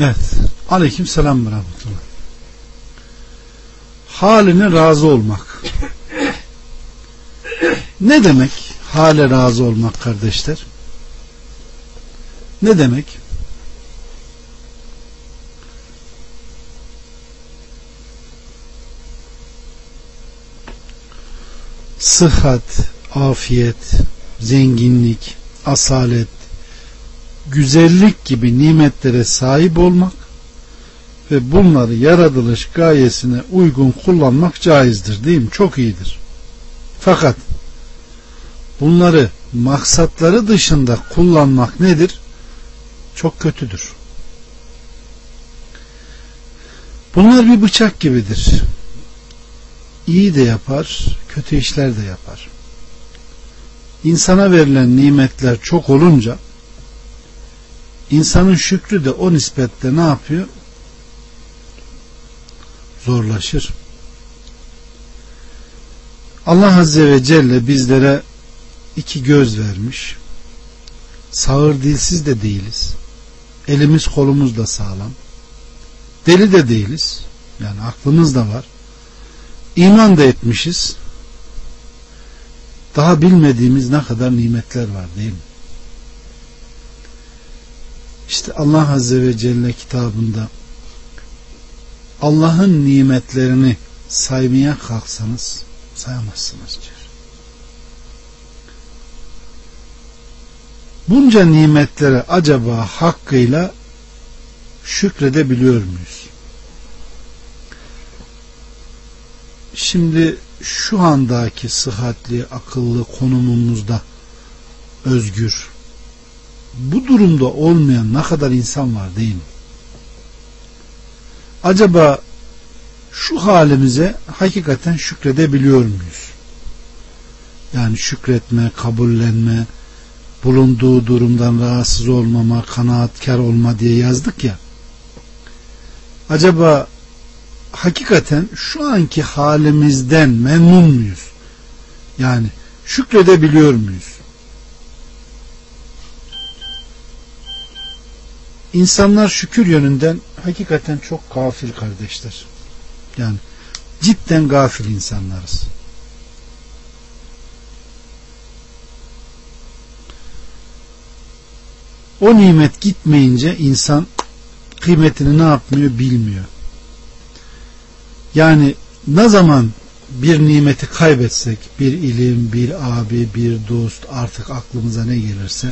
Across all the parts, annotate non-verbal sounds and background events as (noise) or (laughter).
Evet. Aleyküm selam ve rahmetullah. Haline razı olmak. Ne demek hale razı olmak kardeşler? Ne demek? Sıhhat, afiyet, zenginlik, asalet, güzellik gibi nimetlere sahip olmak ve bunları yaratılış gayesine uygun kullanmak caizdir değil mi? Çok iyidir. Fakat bunları maksatları dışında kullanmak nedir? Çok kötüdür. Bunlar bir bıçak gibidir. İyi de yapar, kötü işler de yapar. İnsana verilen nimetler çok olunca insanın şükrü de o nispetle ne yapıyor? Zorlaşır. Allah Azze ve Celle bizlere iki göz vermiş. Sağır dilsiz de değiliz. Elimiz kolumuz da sağlam. Deli de değiliz. Yani aklımız da var. İman da etmişiz. Daha bilmediğimiz ne kadar nimetler var değil mi? İşte Allah Azze ve Celle kitabında Allah'ın nimetlerini saymaya kalksanız sayamazsınız diyor. Bunca nimetlere acaba hakkıyla şükredebiliyor muyuz? Şimdi şu andaki sıhhatli, akıllı konumumuzda özgür, bu durumda olmayan ne kadar insan var değil mi? Acaba şu halimize hakikaten şükredebiliyor muyuz? Yani şükretme, kabullenme, bulunduğu durumdan rahatsız olmama, kanaatkar olma diye yazdık ya. Acaba hakikaten şu anki halimizden memnun muyuz? Yani şükredebiliyor muyuz? İnsanlar şükür yönünden hakikaten çok gafil kardeşler. Yani cidden gafil insanlarız. O nimet gitmeyince insan kıymetini ne yapmıyor bilmiyor. Yani ne zaman bir nimeti kaybetsek, bir ilim, bir abi, bir dost artık aklımıza ne gelirse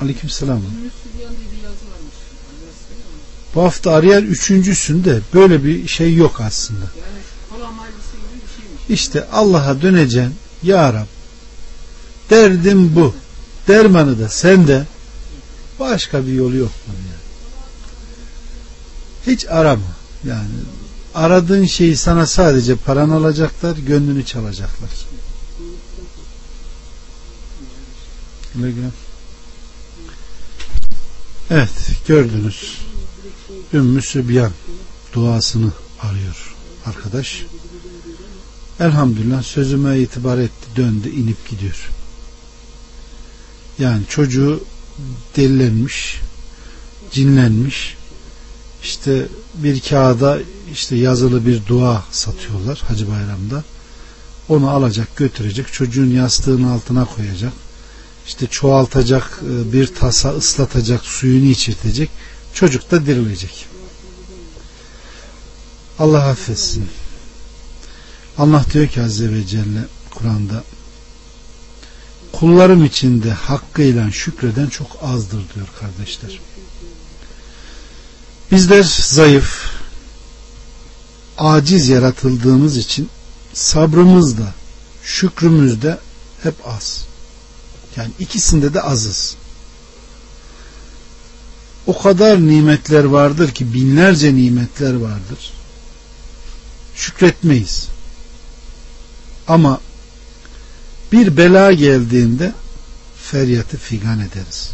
Aleyküm selam. Bu hafta arayan üçüncüsünde böyle bir şey yok aslında. İşte Allah'a döneceksin. Ya Rab derdim bu. Dermanı da sende. Başka bir yolu yok bunun yani. Hiç arama. Yani aradığın şeyi sana sadece paran alacaklar, gönlünü çalacaklar. Güle. Evet gördünüz. Ümmü Sübyan duasını arıyor arkadaş. Elhamdülillah sözüme itibar etti döndü inip gidiyor. Yani çocuğu delilenmiş cinlenmiş işte bir kağıda işte yazılı bir dua satıyorlar Hacı Bayram'da. Onu alacak götürecek çocuğun yastığının altına koyacak işte çoğaltacak e, bir tasa ıslatacak suyunu içirtecek. Çocuk da dirilecek. Allah affetsin. Allah diyor ki Azze ve Celle Kur'an'da kullarım içinde hakkıyla şükreden çok azdır diyor kardeşler. Bizler zayıf aciz yaratıldığımız için sabrımız da şükrümüz de hep az yani ikisinde de azız. O kadar nimetler vardır ki binlerce nimetler vardır. Şükretmeyiz. Ama bir bela geldiğinde feryatı figan ederiz.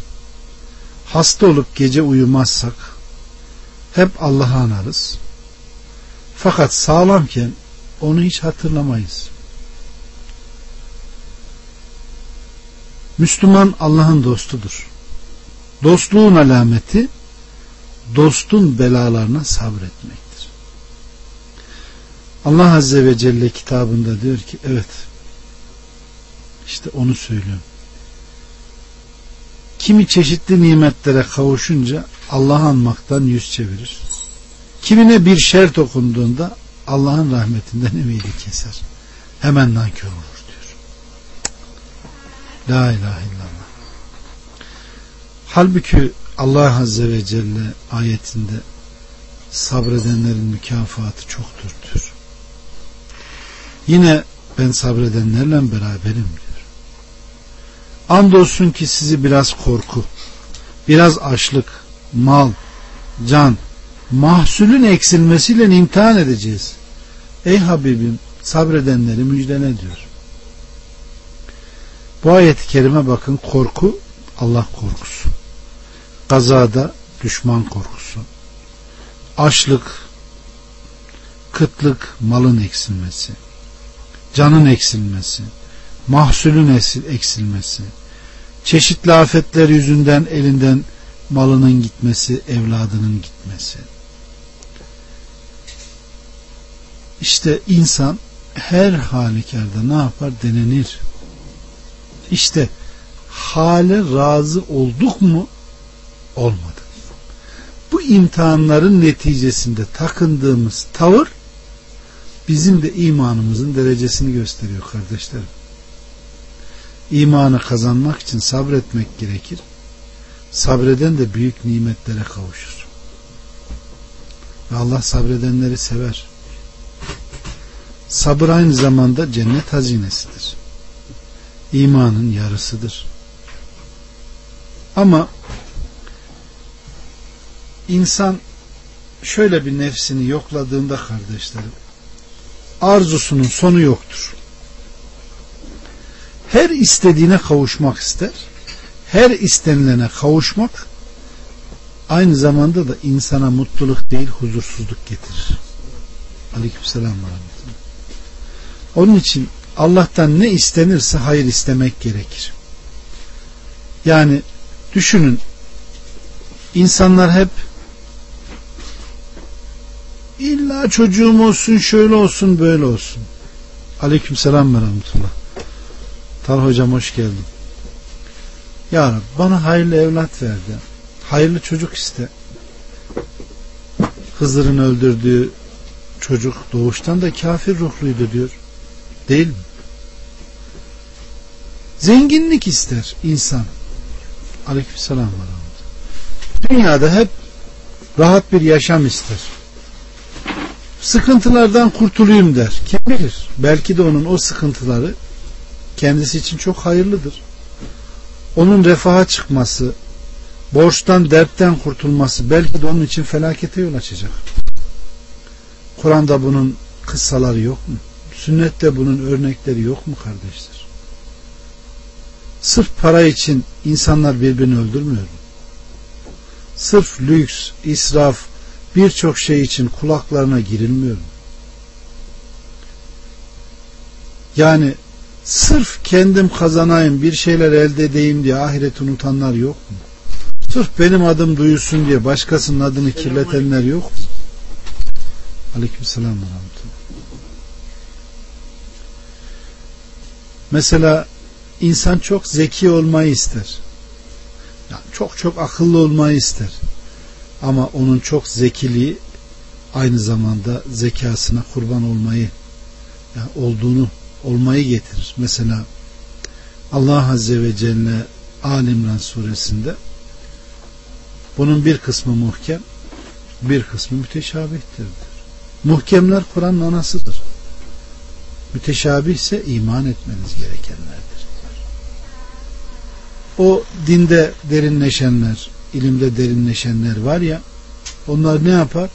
Hasta olup gece uyumazsak hep Allah'ı anarız. Fakat sağlamken onu hiç hatırlamayız. Müslüman Allah'ın dostudur. Dostluğun alameti dostun belalarına sabretmektir. Allah Azze ve Celle kitabında diyor ki evet işte onu söylüyorum. Kimi çeşitli nimetlere kavuşunca Allah'ı anmaktan yüz çevirir. Kimine bir şer dokunduğunda Allah'ın rahmetinden ümidi keser. Hemen nankör olur. La ilahe illallah. Halbuki Allah Azze ve Celle ayetinde sabredenlerin mükafatı çoktur diyor. Yine ben sabredenlerle beraberim diyor. Andolsun ki sizi biraz korku, biraz açlık, mal, can, mahsulün eksilmesiyle imtihan edeceğiz. Ey Habibim sabredenleri müjdene diyor. Bu ayet-i kerime bakın korku Allah korkusu. Kazada düşman korkusu. Açlık, kıtlık, malın eksilmesi. Canın eksilmesi. Mahsulün eksilmesi. Çeşitli afetler yüzünden elinden malının gitmesi, evladının gitmesi. İşte insan her halükarda ne yapar? Denenir. İşte hale razı olduk mu? Olmadı. Bu imtihanların neticesinde takındığımız tavır bizim de imanımızın derecesini gösteriyor kardeşlerim. İmanı kazanmak için sabretmek gerekir. Sabreden de büyük nimetlere kavuşur. Ve Allah sabredenleri sever. Sabır aynı zamanda cennet hazinesidir. İmanın yarısıdır. Ama insan şöyle bir nefsini yokladığında kardeşlerim arzusunun sonu yoktur. Her istediğine kavuşmak ister. Her istenilene kavuşmak aynı zamanda da insana mutluluk değil huzursuzluk getirir. Aleykümselam ve Onun için Allah'tan ne istenirse hayır istemek gerekir. Yani düşünün insanlar hep illa çocuğum olsun şöyle olsun böyle olsun. Aleyküm selam ve rahmetullah. Tal hocam hoş geldin. Ya Rabbi bana hayırlı evlat verdi. Hayırlı çocuk iste. Hızır'ın öldürdüğü çocuk doğuştan da kafir ruhluydu diyor. Değil mi? Zenginlik ister insan. Aleykümselam Dünyada hep rahat bir yaşam ister. Sıkıntılardan kurtulayım der. Kim bilir? Belki de onun o sıkıntıları kendisi için çok hayırlıdır. Onun refaha çıkması, borçtan, dertten kurtulması belki de onun için felakete yol açacak. Kur'an'da bunun kıssaları yok mu? Sünnette bunun örnekleri yok mu kardeşler? Sırf para için insanlar birbirini öldürmüyor mu? Sırf lüks, israf, birçok şey için kulaklarına girilmiyor mu? Yani sırf kendim kazanayım bir şeyler elde edeyim diye ahiret unutanlar yok mu? Sırf benim adım duyulsun diye başkasının adını kirletenler yok mu? Aleykümselam ve Mesela insan çok zeki olmayı ister. Yani çok çok akıllı olmayı ister. Ama onun çok zekiliği aynı zamanda zekasına kurban olmayı yani olduğunu olmayı getirir. Mesela Allah Azze ve Celle Alimran suresinde bunun bir kısmı muhkem bir kısmı müteşabihtir. Muhkemler Kur'an'ın anasıdır. Müteşabih ise iman etmeniz gerekenlerdir. O dinde derinleşenler, ilimde derinleşenler var ya onlar ne yapar?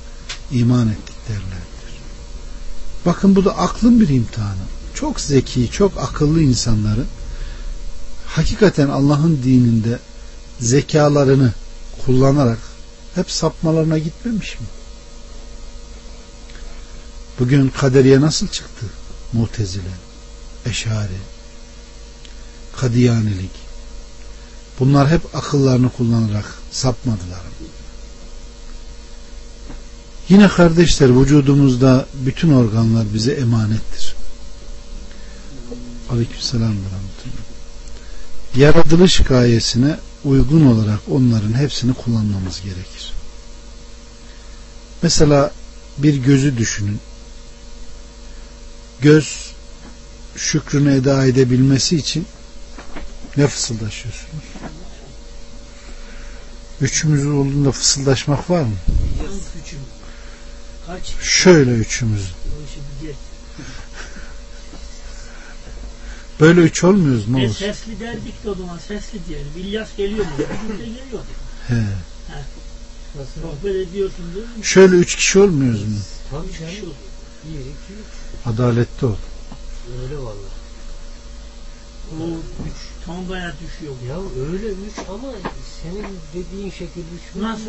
İman ettik derlerdir. Bakın bu da aklın bir imtihanı. Çok zeki, çok akıllı insanların hakikaten Allah'ın dininde zekalarını kullanarak hep sapmalarına gitmemiş mi? Bugün kaderiye nasıl çıktı? Mutezile, Eşari, Kadiyanilik. Bunlar hep akıllarını kullanarak sapmadılar. Yine kardeşler vücudumuzda bütün organlar bize emanettir. Aleykümselam Yaratılış gayesine uygun olarak onların hepsini kullanmamız gerekir. Mesela bir gözü düşünün. Göz şükrünü eda edebilmesi için ne fısıldaşıyorsunuz? Üçümüz olduğunda fısıldaşmak var mı? Şöyle üçümüz. Böyle üç olmuyoruz mu? E, sesli derdik de o zaman sesli diyelim. İlyas geliyor mu? Bir de geliyor. He. He. Sohbet ediyorsun değil mi? Şöyle üç kişi olmuyoruz mu? Tabii Üç kişi olur. Bir, iki, üç. Adaletli ol. Öyle valla. O üç tongaya düşüyor. Ya öyle üç ama senin dediğin şekil üç mü? Nasıl?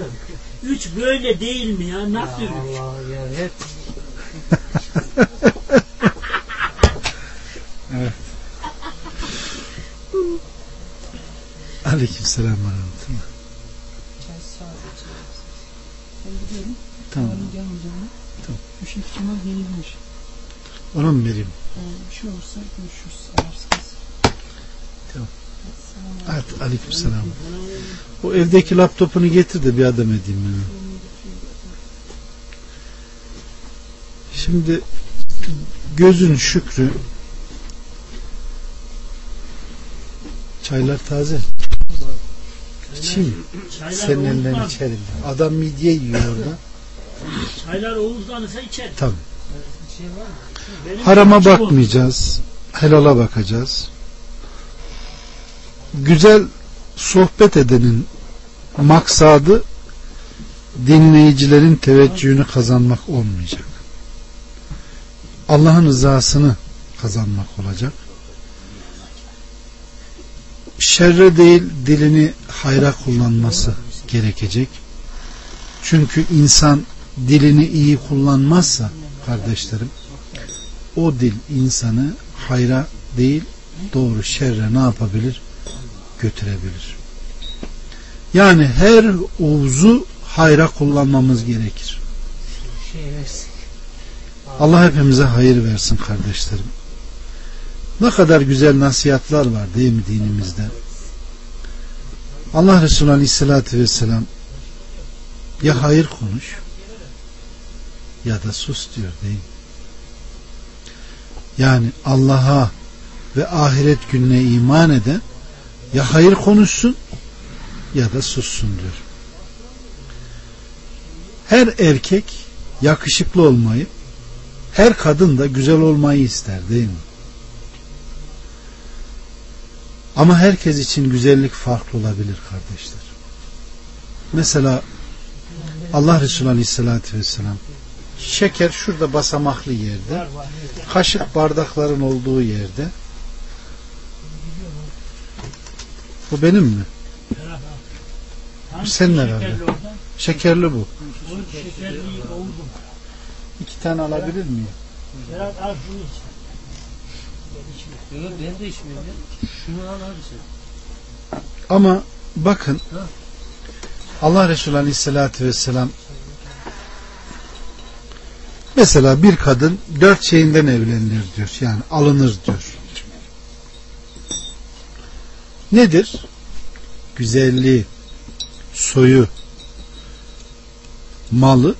Üç böyle değil mi ya? Nasıl Ya üç? Allah ya hep (laughs) Aleykümselam ve rahmetullah. Ben gidiyorum. Tamam. Tamam. Bu şey ihtimal yenilmiş. Ona mı vereyim? Yani bir şey olursa görüşürüz. Tamam. Evet, aleykümselam. O evdeki laptopunu getir de bir adam edeyim ben. Şimdi gözün şükrü çaylar taze. İçeyim. Senin elinden içerim. Adam midye yiyor orada. çaylar Oğuz'dan ise içer. Bir şey Harama bakmayacağız. Helala bakacağız. Güzel sohbet edenin maksadı dinleyicilerin teveccühünü kazanmak olmayacak. Allah'ın rızasını kazanmak olacak. Şerre değil dilini hayra kullanması gerekecek. Çünkü insan dilini iyi kullanmazsa kardeşlerim o dil insanı hayra değil doğru şerre ne yapabilir? Götürebilir. Yani her uzu hayra kullanmamız gerekir. Şey. Allah hepimize hayır versin kardeşlerim. Ne kadar güzel nasihatler var değil mi dinimizde? Allah Resulü Aleyhisselatü Vesselam ya hayır konuş ya da sus diyor değil mi? Yani Allah'a ve ahiret gününe iman eden ya hayır konuşsun ya da sussun diyor. Her erkek yakışıklı olmayı, her kadın da güzel olmayı ister değil mi? Ama herkes için güzellik farklı olabilir kardeşler. Mesela Allah Resulü Aleyhisselatü Vesselam şeker şurada basamaklı yerde kaşık bardakların olduğu yerde bu benim mi? Hangi Senin şekerli herhalde. Şekerli bu. O şekerli oldu. İki tane alabilir miyim? Berat al şunu iç. Yok ben de içmiyorum ya. Şunu al abi sen. Ama bakın Allah Resulü Aleyhisselatü Vesselam mesela bir kadın dört şeyinden evlenilir diyor. Yani alınır diyor. Nedir? Güzelliği, soyu, malı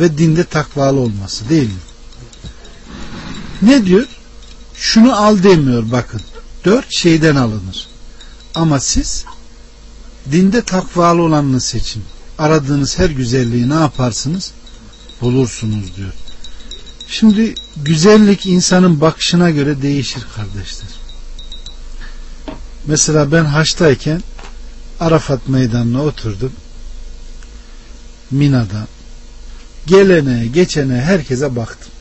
ve dinde takvalı olması değil mi? Ne diyor? Şunu al demiyor bakın. Dört şeyden alınır. Ama siz dinde takvalı olanını seçin. Aradığınız her güzelliği ne yaparsınız? Bulursunuz diyor. Şimdi güzellik insanın bakışına göre değişir kardeşler. Mesela ben haçtayken Arafat meydanına oturdum. Mina'da. Gelene, geçene, herkese baktım.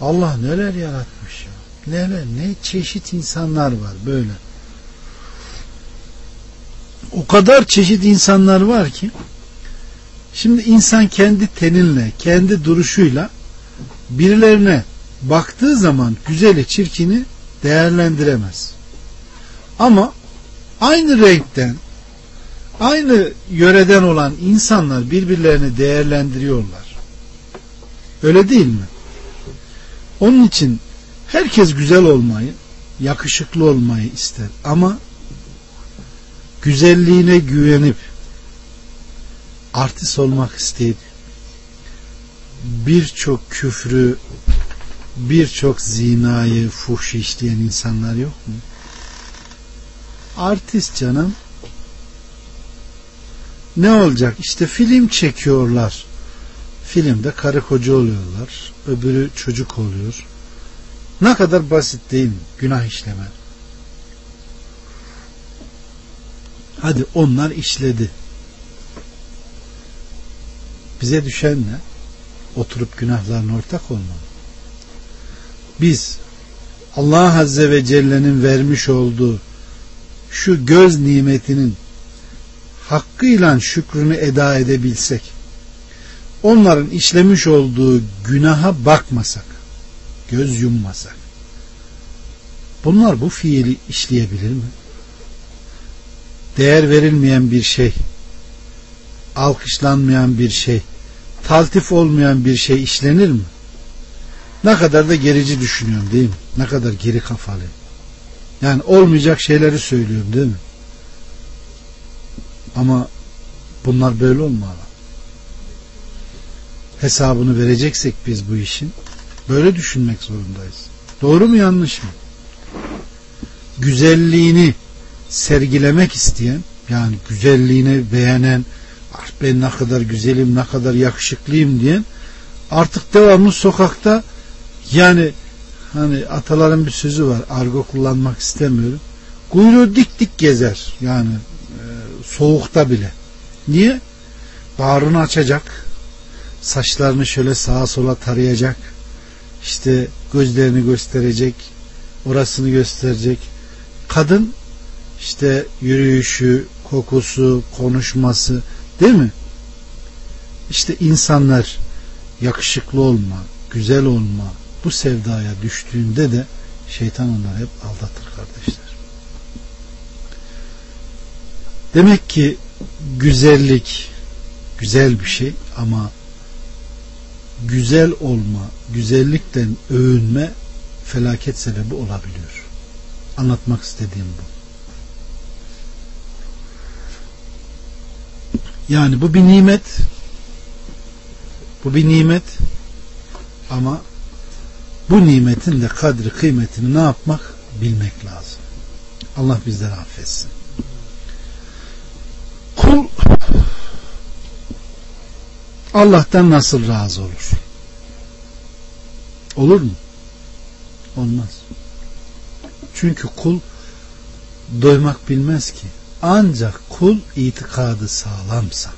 Allah neler yaratmış ya. Neler, ne çeşit insanlar var böyle. O kadar çeşit insanlar var ki şimdi insan kendi teninle, kendi duruşuyla birilerine baktığı zaman güzeli, çirkini değerlendiremez. Ama aynı renkten, Aynı yöreden olan insanlar birbirlerini değerlendiriyorlar. Öyle değil mi? Onun için herkes güzel olmayı, yakışıklı olmayı ister ama güzelliğine güvenip artist olmak isteyip birçok küfrü birçok zinayı fuhşu işleyen insanlar yok mu? Artist canım ne olacak? İşte film çekiyorlar. Filmde karı koca oluyorlar. Öbürü çocuk oluyor. Ne kadar basit değil mi? Günah işleme. Hadi onlar işledi. Bize düşen ne? Oturup günahlarına ortak olmam. Biz Allah Azze ve Celle'nin vermiş olduğu şu göz nimetinin hakkıyla şükrünü eda edebilsek, onların işlemiş olduğu günaha bakmasak, göz yummasak, bunlar bu fiili işleyebilir mi? Değer verilmeyen bir şey, alkışlanmayan bir şey, taltif olmayan bir şey işlenir mi? Ne kadar da gerici düşünüyorum değil mi? Ne kadar geri kafalı. Yani olmayacak şeyleri söylüyorum değil mi? Ama bunlar böyle olmalı. Hesabını vereceksek biz bu işin böyle düşünmek zorundayız. Doğru mu yanlış mı? Güzelliğini sergilemek isteyen yani güzelliğini beğenen ah ben ne kadar güzelim ne kadar yakışıklıyım diyen artık devamlı sokakta yani hani ataların bir sözü var argo kullanmak istemiyorum kuyruğu dik dik gezer yani e, soğukta bile niye? bağrını açacak saçlarını şöyle sağa sola tarayacak işte gözlerini gösterecek orasını gösterecek kadın işte yürüyüşü kokusu konuşması değil mi? işte insanlar yakışıklı olma güzel olma bu sevdaya düştüğünde de şeytan onları hep aldatır kardeşler. Demek ki güzellik güzel bir şey ama güzel olma, güzellikten övünme felaket sebebi olabiliyor. Anlatmak istediğim bu. Yani bu bir nimet. Bu bir nimet. Ama bu nimetin de kadri kıymetini ne yapmak? Bilmek lazım. Allah bizden affetsin. Kul Allah'tan nasıl razı olur? Olur mu? Olmaz. Çünkü kul doymak bilmez ki. Ancak kul itikadı sağlamsa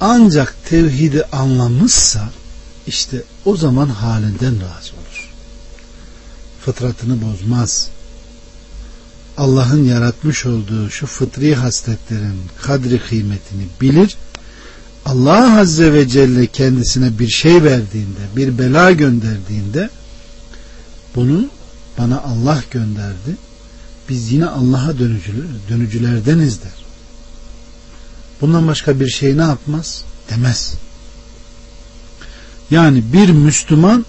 ancak tevhidi anlamışsa işte o zaman halinden razı olur. Fıtratını bozmaz. Allah'ın yaratmış olduğu şu fıtri hasletlerin kadri kıymetini bilir. Allah Azze ve Celle kendisine bir şey verdiğinde, bir bela gönderdiğinde bunu bana Allah gönderdi. Biz yine Allah'a dönücüler, dönücülerdeniz der. Bundan başka bir şey ne yapmaz? Demez. Yani bir Müslüman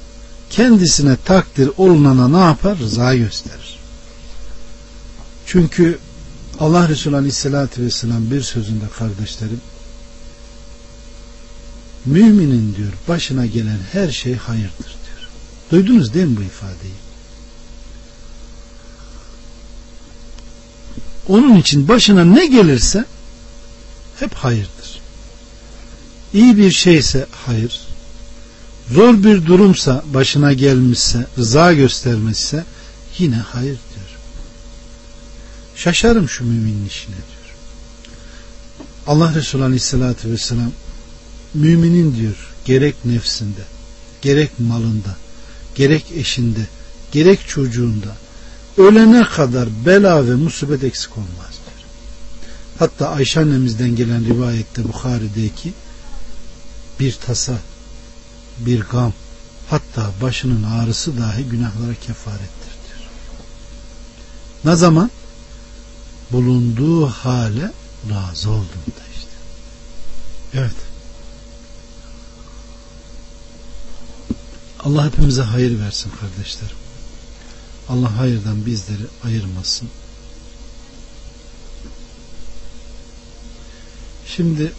kendisine takdir olunana ne yapar? Rıza gösterir. Çünkü Allah Resulü Aleyhisselatü Vesselam bir sözünde kardeşlerim müminin diyor başına gelen her şey hayırdır diyor. Duydunuz değil mi bu ifadeyi? Onun için başına ne gelirse hep hayırdır. İyi bir şeyse hayır, zor bir durumsa başına gelmişse, rıza göstermişse yine hayır diyor. Şaşarım şu müminin işine diyor. Allah Resulü Aleyhisselatü Vesselam müminin diyor gerek nefsinde, gerek malında, gerek eşinde, gerek çocuğunda ölene kadar bela ve musibet eksik olmaz diyor. Hatta Ayşe annemizden gelen rivayette Bukhari'deki bir tasa bir gam hatta başının ağrısı dahi günahlara kefarettir diyor. Ne zaman? bulunduğu hale razı olduğunda işte. Evet. Allah hepimize hayır versin kardeşlerim. Allah hayırdan bizleri ayırmasın. Şimdi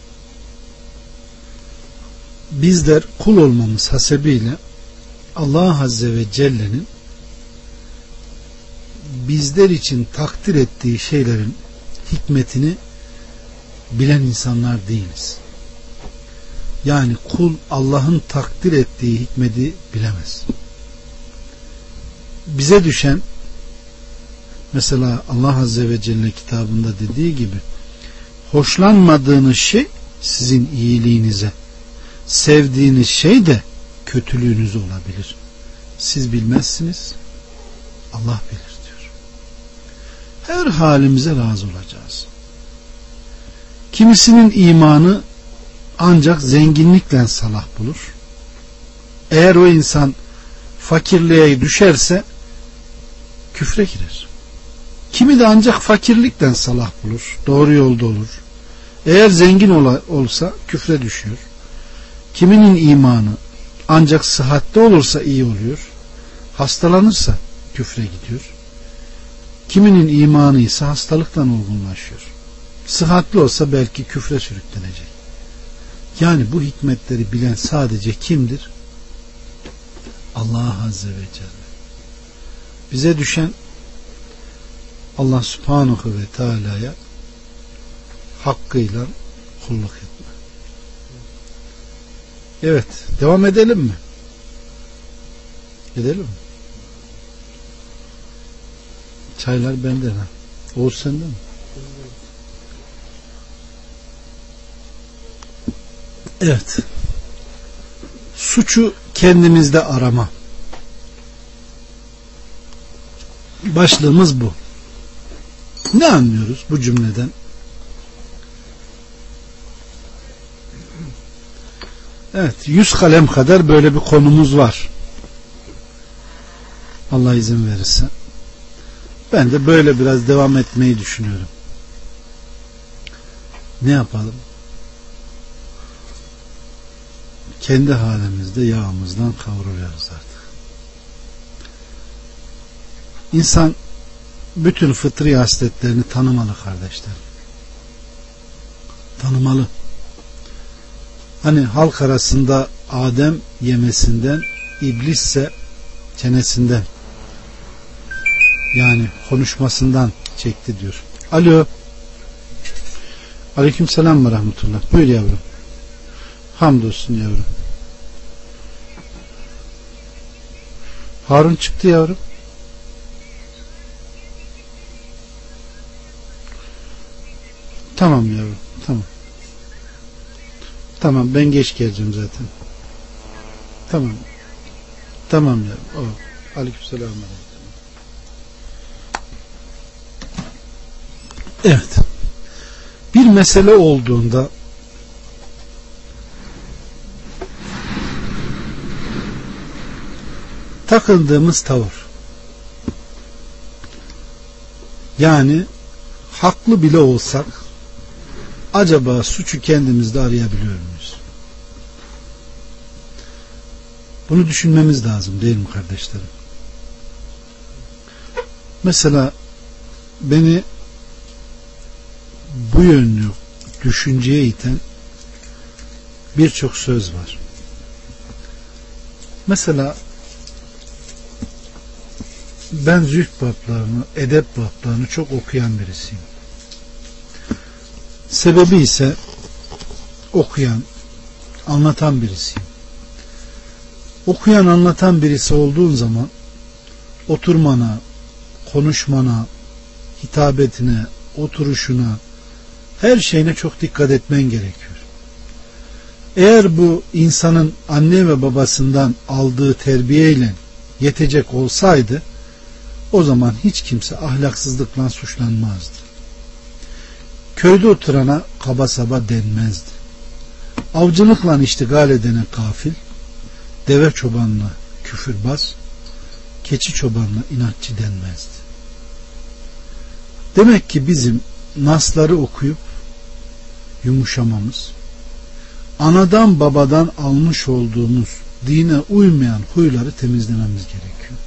bizler kul olmamız hasebiyle Allah Azze ve Celle'nin bizler için takdir ettiği şeylerin hikmetini bilen insanlar değiliz. Yani kul Allah'ın takdir ettiği hikmeti bilemez. Bize düşen mesela Allah Azze ve Celle kitabında dediği gibi hoşlanmadığınız şey sizin iyiliğinize sevdiğiniz şey de kötülüğünüz olabilir. Siz bilmezsiniz Allah bilir diyor. Her halimize razı olacağız. Kimisinin imanı ancak zenginlikle salah bulur. Eğer o insan fakirliğe düşerse küfre girer. Kimi de ancak fakirlikten salah bulur. Doğru yolda olur. Eğer zengin olsa küfre düşüyor. Kiminin imanı ancak sıhhatte olursa iyi oluyor. Hastalanırsa küfre gidiyor. Kiminin imanı ise hastalıktan olgunlaşıyor. Sıhhatli olsa belki küfre sürüklenecek. Yani bu hikmetleri bilen sadece kimdir? Allah Azze ve Celle. Bize düşen Allah Subhanahu ve Teala'ya hakkıyla kulluk. Evet, devam edelim mi? Edelim mi? Çaylar bende ha. Oğuz sende mi? Evet. Suçu kendimizde arama. Başlığımız bu. Ne anlıyoruz bu cümleden? Evet, yüz kalem kadar böyle bir konumuz var. Allah izin verirse. Ben de böyle biraz devam etmeyi düşünüyorum. Ne yapalım? Kendi halimizde yağımızdan kavruluyoruz artık. İnsan bütün fıtri hasletlerini tanımalı kardeşler. Tanımalı. Hani halk arasında Adem yemesinden, iblisse çenesinden yani konuşmasından çekti diyor. Alo. Aleyküm selam ve rahmetullah. Buyur yavrum. Hamdolsun yavrum. Harun çıktı yavrum. Tamam yavrum. Tamam. Ben geç geleceğim zaten. Tamam. Tamam yavrum. Oh. Aleykümselam. Evet. Bir mesele olduğunda takıldığımız tavır yani haklı bile olsak acaba suçu kendimizde arayabiliyor muyuz? Bunu düşünmemiz lazım değil mi kardeşlerim? Mesela beni bu yönlü düşünceye iten birçok söz var. Mesela ben zühd bablarını, edep bablarını çok okuyan birisiyim. Sebebi ise okuyan, anlatan birisiyim. Okuyan, anlatan birisi olduğun zaman oturmana, konuşmana, hitabetine, oturuşuna, her şeyine çok dikkat etmen gerekiyor. Eğer bu insanın anne ve babasından aldığı terbiyeyle yetecek olsaydı o zaman hiç kimse ahlaksızlıkla suçlanmazdı. Köyde oturana kaba saba denmezdi. Avcılıkla iştigal edene kafil, deve çobanla küfürbaz, keçi çobanla inatçı denmezdi. Demek ki bizim nasları okuyup yumuşamamız, anadan babadan almış olduğumuz dine uymayan huyları temizlememiz gerekiyor.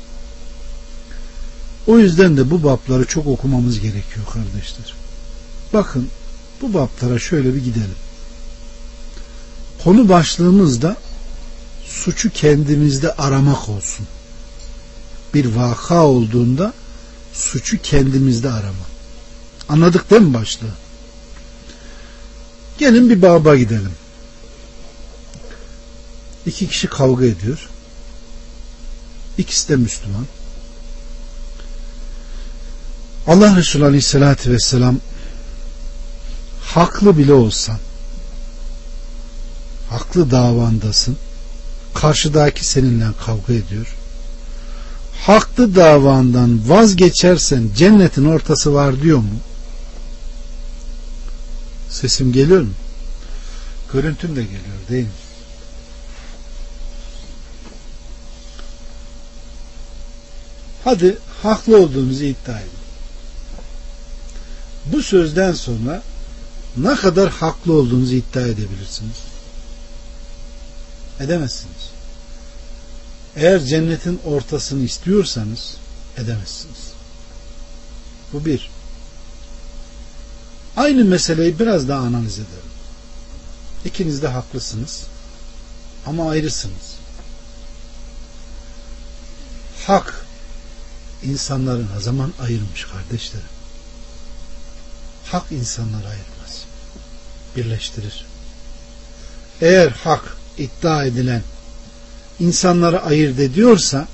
O yüzden de bu babları çok okumamız gerekiyor kardeşler. Bakın bu bablara şöyle bir gidelim. Konu başlığımızda suçu kendimizde aramak olsun. Bir vaka olduğunda suçu kendimizde arama. Anladık değil mi başlığı? Gelin bir baba gidelim. İki kişi kavga ediyor. İkisi de Müslüman. Allah Resulü Aleyhisselatü Vesselam haklı bile olsan haklı davandasın karşıdaki seninle kavga ediyor haklı davandan vazgeçersen cennetin ortası var diyor mu? Sesim geliyor mu? Görüntüm de geliyor değil mi? Hadi haklı olduğunuzu iddia edin. Bu sözden sonra ne kadar haklı olduğunuzu iddia edebilirsiniz? Edemezsiniz. Eğer cennetin ortasını istiyorsanız edemezsiniz. Bu bir. Aynı meseleyi biraz daha analiz edelim. İkiniz de haklısınız ama ayrısınız. Hak insanların ne zaman ayırmış kardeşlerim? Hak insanları ayırmaz. Birleştirir. Eğer hak iddia edilen insanları ayırt ediyorsa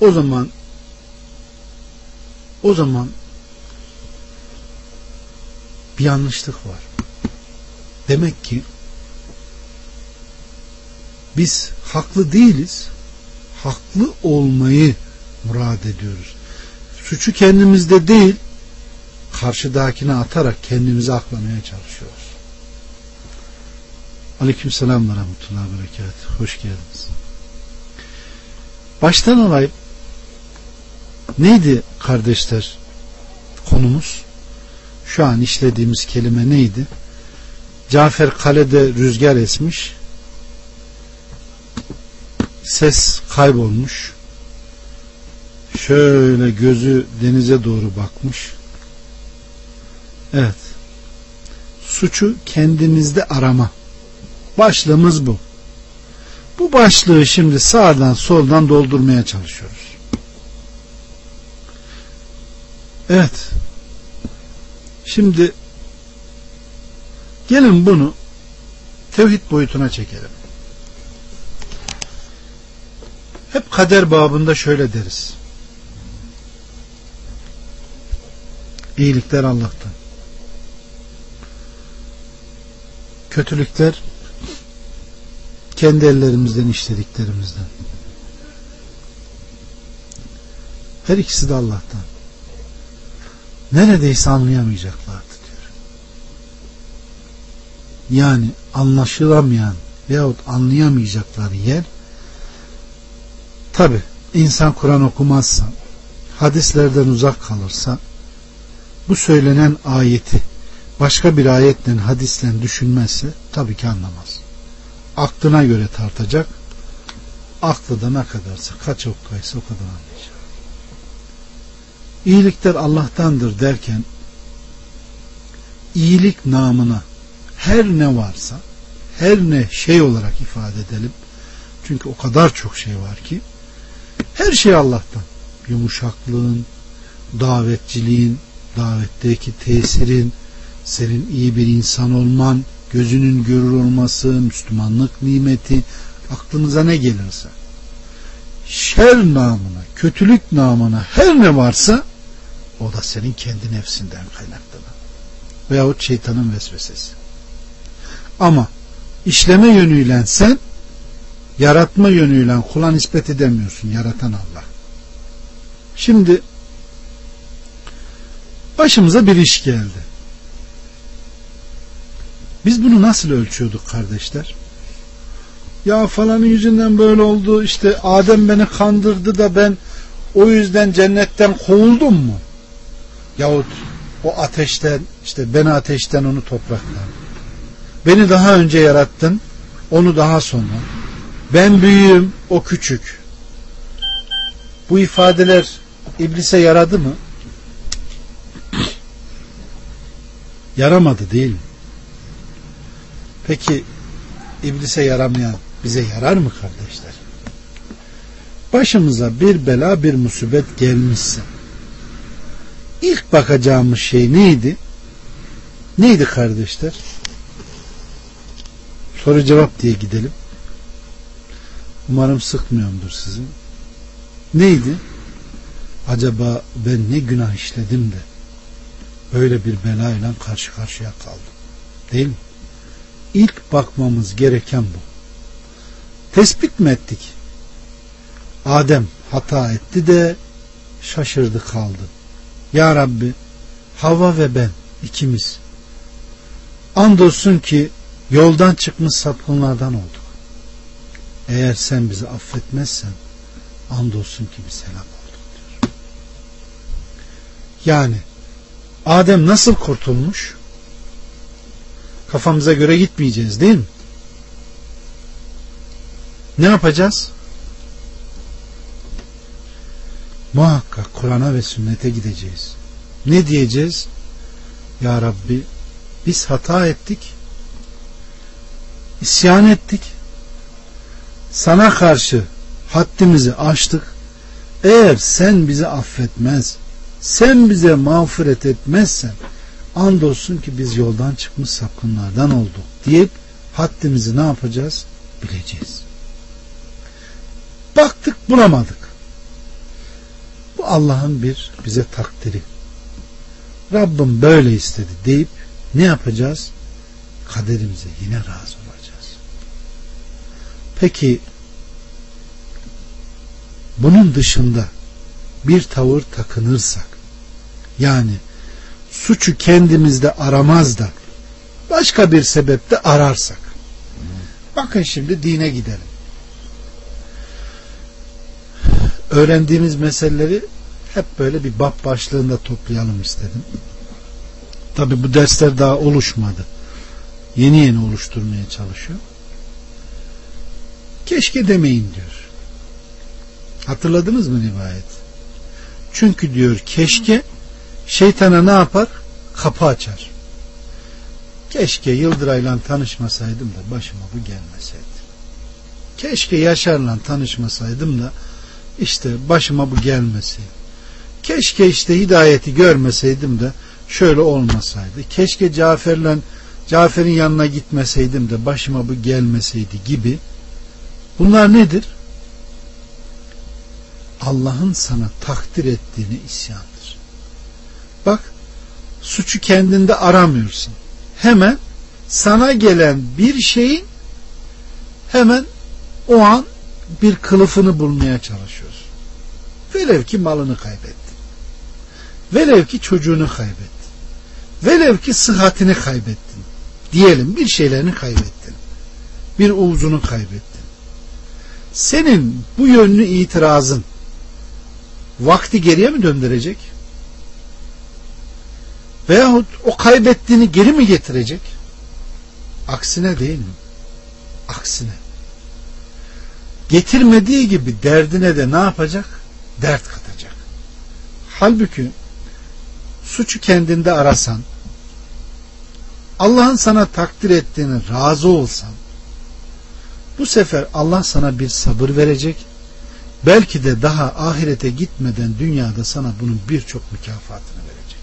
o zaman o zaman bir yanlışlık var. Demek ki biz haklı değiliz. Haklı olmayı murad ediyoruz. Suçu kendimizde değil karşıdakine atarak kendimizi aklamaya çalışıyoruz. Aleyküm selam ve rahmetullahi ve. Hoş geldiniz. Baştan alayım. Neydi kardeşler konumuz? Şu an işlediğimiz kelime neydi? Cafer kalede rüzgar esmiş. Ses kaybolmuş. Şöyle gözü denize doğru bakmış. Evet. Suçu kendimizde arama. Başlığımız bu. Bu başlığı şimdi sağdan soldan doldurmaya çalışıyoruz. Evet. Şimdi gelin bunu tevhid boyutuna çekelim. Hep kader babında şöyle deriz. İyilikler Allah'tan. Kötülükler kendi ellerimizden işlediklerimizden. Her ikisi de Allah'tan. Neredeyse anlayamayacaklardı diyor. Yani anlaşılamayan veyahut anlayamayacakları yer tabi insan Kur'an okumazsa hadislerden uzak kalırsa bu söylenen ayeti başka bir ayetle hadisle düşünmezse tabii ki anlamaz aklına göre tartacak. Aklı da ne kadarsa kaç okkaysa o kadar anlayacak. İyilikler Allah'tandır derken iyilik namına her ne varsa her ne şey olarak ifade edelim. Çünkü o kadar çok şey var ki her şey Allah'tan. Yumuşaklığın, davetçiliğin, davetteki tesirin, senin iyi bir insan olman, gözünün görür olması, Müslümanlık nimeti, aklınıza ne gelirse, şer namına, kötülük namına her ne varsa o da senin kendi nefsinden kaynaklanır. Veyahut şeytanın vesvesesi. Ama işleme yönüyle sen yaratma yönüyle kula nispet edemiyorsun. Yaratan Allah. Şimdi başımıza bir iş geldi. Biz bunu nasıl ölçüyorduk kardeşler? Ya falanın yüzünden böyle oldu işte Adem beni kandırdı da ben o yüzden cennetten kovuldum mu? Yahut o ateşten işte beni ateşten onu topraktan. Beni daha önce yarattın onu daha sonra. Ben büyüğüm o küçük. Bu ifadeler iblise yaradı mı? Yaramadı değil mi? Peki iblise yaramayan bize yarar mı kardeşler? Başımıza bir bela bir musibet gelmişse ilk bakacağımız şey neydi? Neydi kardeşler? Soru cevap diye gidelim. Umarım sıkmıyorumdur sizi. Neydi? Acaba ben ne günah işledim de böyle bir belayla karşı karşıya kaldım. Değil mi? İlk bakmamız gereken bu. Tespit mi ettik? Adem hata etti de şaşırdı kaldı. Ya Rabbi Havva ve ben ikimiz andolsun ki yoldan çıkmış sapkınlardan olduk. Eğer sen bizi affetmezsen andolsun ki biz helak olduk diyor. Yani Adem nasıl kurtulmuş? Kafamıza göre gitmeyeceğiz değil mi? Ne yapacağız? Muhakkak Kur'an'a ve sünnete gideceğiz. Ne diyeceğiz? Ya Rabbi biz hata ettik. İsyan ettik. Sana karşı haddimizi aştık. Eğer sen bizi affetmez, sen bize mağfiret etmezsen andolsun ki biz yoldan çıkmış sapkınlardan olduk deyip haddimizi ne yapacağız? Bileceğiz. Baktık bulamadık. Bu Allah'ın bir bize takdiri. Rabbim böyle istedi deyip ne yapacağız? Kaderimize yine razı olacağız. Peki bunun dışında bir tavır takınırsak yani suçu kendimizde aramaz da başka bir sebepte ararsak. Bakın şimdi dine gidelim. Öğrendiğimiz meseleleri hep böyle bir bab başlığında toplayalım istedim. Tabi bu dersler daha oluşmadı. Yeni yeni oluşturmaya çalışıyor. Keşke demeyin diyor. Hatırladınız mı rivayet? Çünkü diyor keşke şeytana ne yapar? Kapı açar. Keşke Yıldıray'la tanışmasaydım da başıma bu gelmeseydi. Keşke Yaşar'la tanışmasaydım da işte başıma bu gelmeseydi. Keşke işte hidayeti görmeseydim de şöyle olmasaydı. Keşke Cafer'le Cafer'in yanına gitmeseydim de başıma bu gelmeseydi gibi. Bunlar nedir? Allah'ın sana takdir ettiğini isyandır. Bak suçu kendinde aramıyorsun. Hemen sana gelen bir şeyin hemen o an bir kılıfını bulmaya çalışıyorsun. Velev ki malını kaybettin. Velev ki çocuğunu kaybettin. Velev ki sıhhatini kaybettin. Diyelim bir şeylerini kaybettin. Bir uzunu kaybettin. Senin bu yönlü itirazın vakti geriye mi döndürecek? Veyahut o kaybettiğini geri mi getirecek? Aksine değil mi? Aksine. Getirmediği gibi derdine de ne yapacak? Dert katacak. Halbuki suçu kendinde arasan, Allah'ın sana takdir ettiğini razı olsan, bu sefer Allah sana bir sabır verecek, belki de daha ahirete gitmeden dünyada sana bunun birçok mükafatını verecek.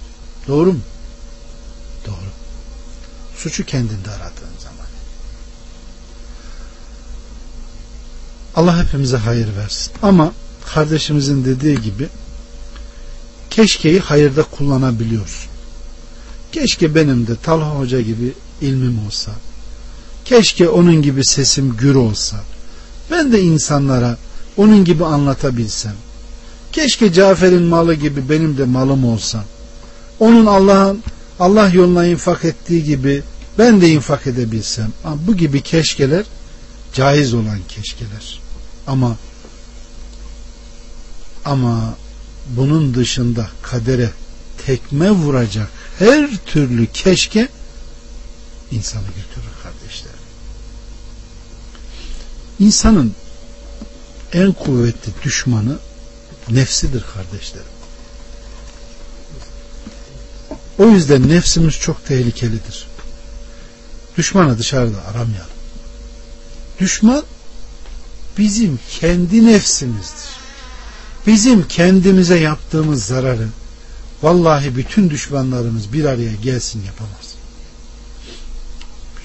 Doğru mu? Suçu kendinde aradığın zaman. Allah hepimize hayır versin. Ama kardeşimizin dediği gibi keşkeyi hayırda kullanabiliyorsun. Keşke benim de Talha Hoca gibi ilmim olsa. Keşke onun gibi sesim gür olsa. Ben de insanlara onun gibi anlatabilsem. Keşke Cafer'in malı gibi benim de malım olsa. Onun Allah'ın Allah yoluna infak ettiği gibi ben de infak edebilsem. Bu gibi keşkeler caiz olan keşkeler. Ama ama bunun dışında kadere tekme vuracak her türlü keşke insanı götürür kardeşlerim. İnsanın en kuvvetli düşmanı nefsidir kardeşlerim. O yüzden nefsimiz çok tehlikelidir. Düşmanı dışarıda aramayalım. Düşman bizim kendi nefsimizdir. Bizim kendimize yaptığımız zararı vallahi bütün düşmanlarımız bir araya gelsin yapamaz.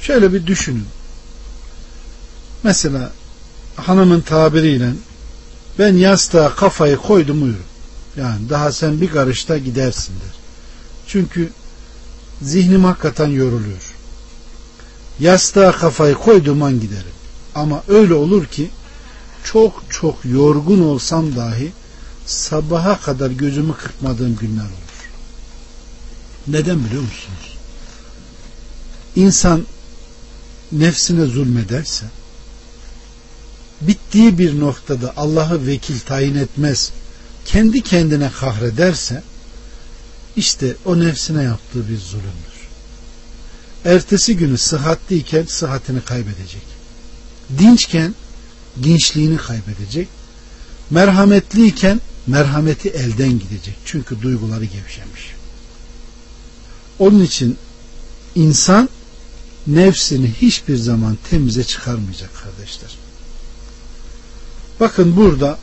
Şöyle bir düşünün. Mesela hanımın tabiriyle ben yastığa kafayı koydum uyurum. Yani daha sen bir karışta gidersin der. Çünkü zihnim hakikaten yoruluyor. Yastığa kafayı koyduğum an giderim. Ama öyle olur ki çok çok yorgun olsam dahi sabaha kadar gözümü kırpmadığım günler olur. Neden biliyor musunuz? İnsan nefsine zulmederse bittiği bir noktada Allah'ı vekil tayin etmez kendi kendine kahrederse işte o nefsine yaptığı bir zulümdür. Ertesi günü sıhhatliyken sıhhatini kaybedecek. Dinçken dinçliğini kaybedecek. Merhametliyken merhameti elden gidecek. Çünkü duyguları gevşemiş. Onun için insan nefsini hiçbir zaman temize çıkarmayacak kardeşler. Bakın burada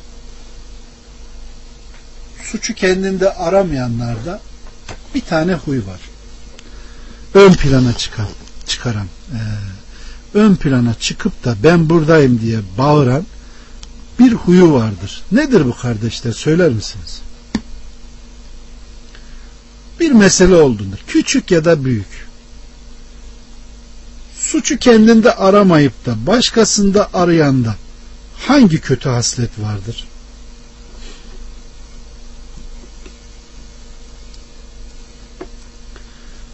suçu kendinde aramayanlarda bir tane huy var. Ön plana çıkan, çıkaran, e, ön plana çıkıp da ben buradayım diye bağıran bir huyu vardır. Nedir bu kardeşler söyler misiniz? Bir mesele olduğunda küçük ya da büyük suçu kendinde aramayıp da başkasında arayanda hangi kötü haslet vardır?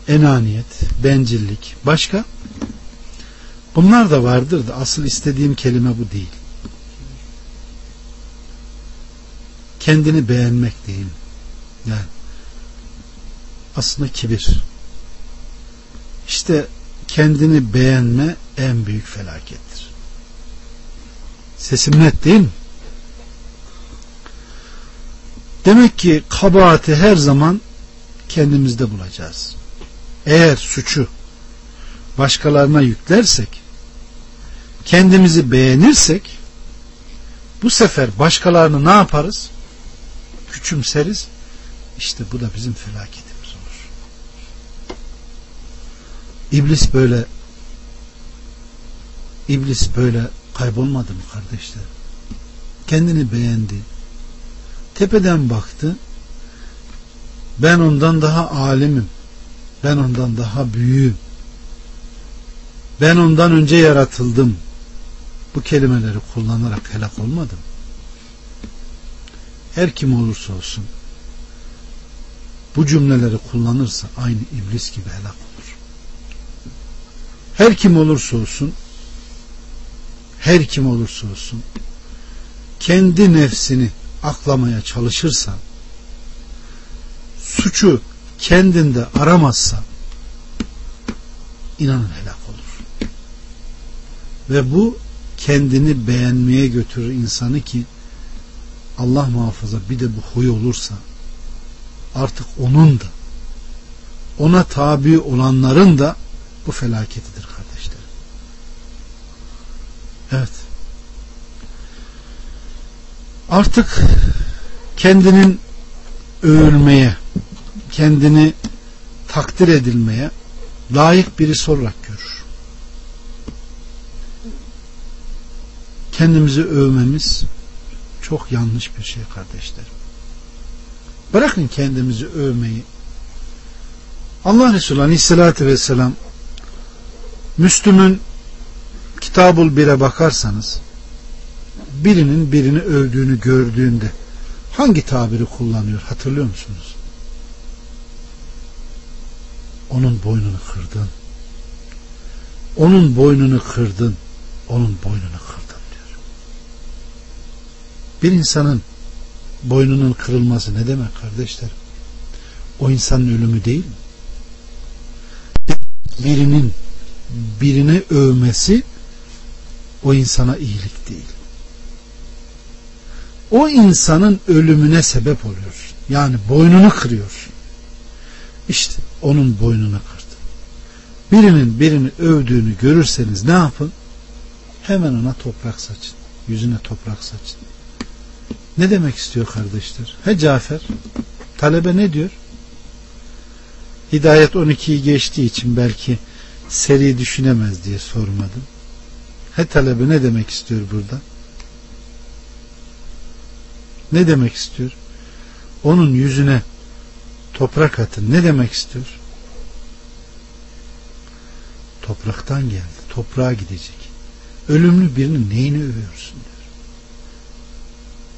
Enaniyet, bencillik, başka? Bunlar da vardır da asıl istediğim kelime bu değil. Kendini beğenmek değil. Yani aslında kibir. İşte kendini beğenme en büyük felakettir. Sesim net değil mi? Demek ki kabahati her zaman kendimizde bulacağız. Eğer suçu başkalarına yüklersek, kendimizi beğenirsek, bu sefer başkalarını ne yaparız? Küçümseriz. İşte bu da bizim felaketimiz olur. İblis böyle İblis böyle kaybolmadı mı kardeşler? Kendini beğendi. Tepeden baktı. Ben ondan daha alimim. Ben ondan daha büyüğüm. Ben ondan önce yaratıldım. Bu kelimeleri kullanarak helak olmadım. Her kim olursa olsun bu cümleleri kullanırsa aynı iblis gibi helak olur. Her kim olursa olsun her kim olursa olsun kendi nefsini aklamaya çalışırsa suçu kendinde aramazsa inanın helak olur. Ve bu kendini beğenmeye götürür insanı ki Allah muhafaza bir de bu huy olursa artık onun da ona tabi olanların da bu felaketidir kardeşlerim. Evet. Artık kendinin övülmeye, kendini takdir edilmeye layık birisi olarak görür. Kendimizi övmemiz çok yanlış bir şey kardeşlerim. Bırakın kendimizi övmeyi. Allah Resulü Aleyhisselatü Vesselam Müslüm'ün Kitabul Bir'e bakarsanız birinin birini övdüğünü gördüğünde hangi tabiri kullanıyor hatırlıyor musunuz? Onun boynunu kırdın. Onun boynunu kırdın. Onun boynunu kırdın diyor. Bir insanın boynunun kırılması ne demek kardeşlerim? o insanın ölümü değil mi? Birinin birini övmesi o insana iyilik değil. O insanın ölümüne sebep oluyor. Yani boynunu kırıyor. İşte onun boynunu kırdı. Birinin birini övdüğünü görürseniz ne yapın? Hemen ona toprak saçın. Yüzüne toprak saçın. Ne demek istiyor kardeşler? He Cafer, talebe ne diyor? Hidayet 12'yi geçtiği için belki seri düşünemez diye sormadım. He talebe ne demek istiyor burada? Ne demek istiyor? Onun yüzüne toprak atın. Ne demek istiyor? Topraktan geldi. Toprağa gidecek. Ölümlü birinin neyini övüyorsun diyor.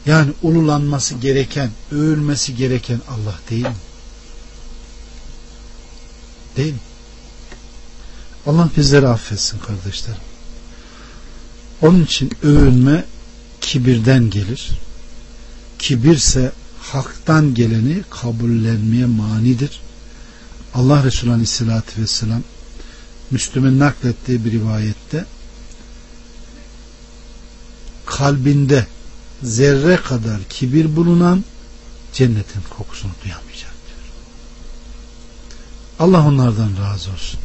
Yani ululanması gereken, övülmesi gereken Allah değil mi? Değil mi? Allah bizleri affetsin kardeşlerim. Onun için övünme kibirden gelir. Kibirse haktan geleni kabullenmeye manidir. Allah Resulü Aleyhisselatü Vesselam Müslüm'ün naklettiği bir rivayette kalbinde zerre kadar kibir bulunan cennetin kokusunu duyamayacak diyor. Allah onlardan razı olsun.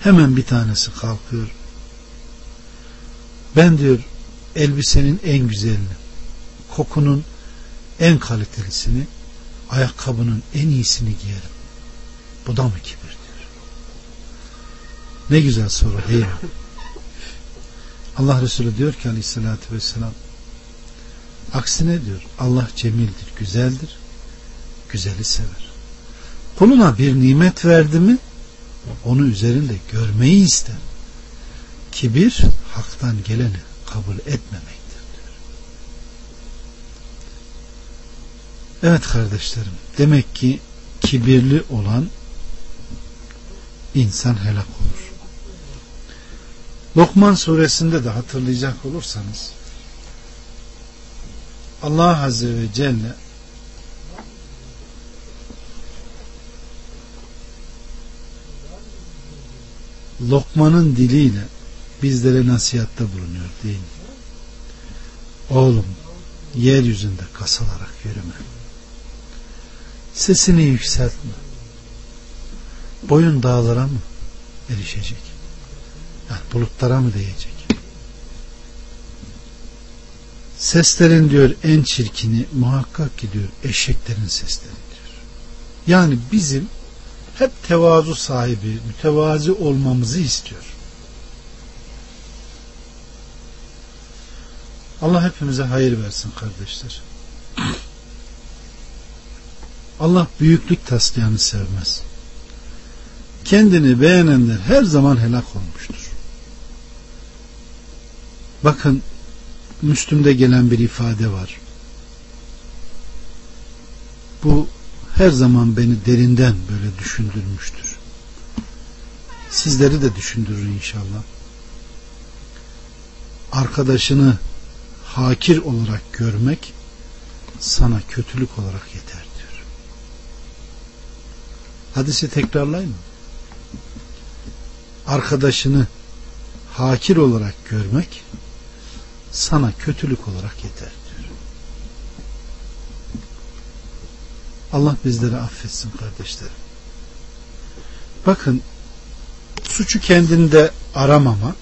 Hemen bir tanesi kalkıyor. Ben diyor elbisenin en güzelini, kokunun en kalitelisini, ayakkabının en iyisini giyerim. Bu da mı kibir diyor. Ne güzel soru değil mi? (laughs) Allah Resulü diyor ki aleyhissalatü vesselam aksine diyor Allah cemildir, güzeldir, güzeli sever. Kuluna bir nimet verdi mi onu üzerinde görmeyi ister. Kibir haktan geleni kabul etmemektir Evet kardeşlerim demek ki kibirli olan insan helak olur. Lokman suresinde de hatırlayacak olursanız Allah Azze ve Celle Lokman'ın diliyle bizlere nasihatta bulunuyor değil mi? Oğlum yeryüzünde kasalarak yürüme. Sesini yükseltme. Boyun dağlara mı erişecek? Yani bulutlara mı değecek? Seslerin diyor en çirkini muhakkak ki diyor eşeklerin sesleri diyor. Yani bizim hep tevazu sahibi, mütevazi olmamızı istiyor. Allah hepimize hayır versin kardeşler. Allah büyüklük taslayanı sevmez. Kendini beğenenler her zaman helak olmuştur. Bakın Müslüm'de gelen bir ifade var. Bu her zaman beni derinden böyle düşündürmüştür. Sizleri de düşündürür inşallah. Arkadaşını hakir olarak görmek sana kötülük olarak yeter. Hadisi tekrarlayayım mı? Arkadaşını hakir olarak görmek sana kötülük olarak yeter diyor. Allah bizleri affetsin kardeşlerim. Bakın suçu kendinde aramama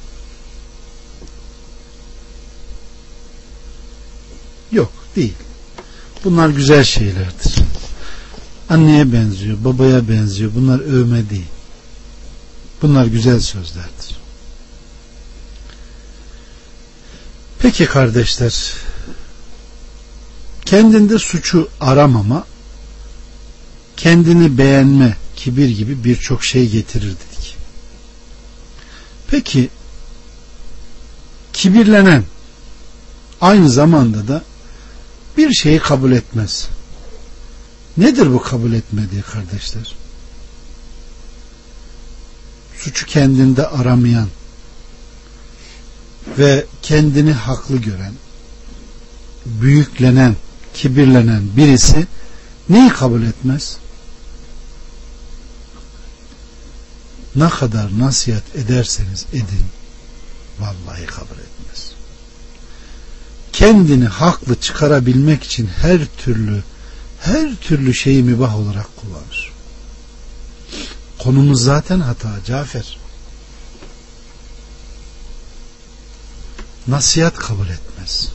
yok değil. Bunlar güzel şeylerdir. Anneye benziyor, babaya benziyor. Bunlar övme değil. Bunlar güzel sözlerdir. Peki kardeşler, kendinde suçu aramama, kendini beğenme, kibir gibi birçok şey getirir dedik. Peki, kibirlenen aynı zamanda da bir şeyi kabul etmez. Nedir bu kabul etmediği kardeşler? Suçu kendinde aramayan, ve kendini haklı gören, büyüklenen, kibirlenen birisi Neyi kabul etmez? Ne kadar nasihat ederseniz edin vallahi kabul etmez. Kendini haklı çıkarabilmek için her türlü her türlü şeyi mübah olarak kullanır. Konumuz zaten hata Cafer. Nasihat kabul etmez.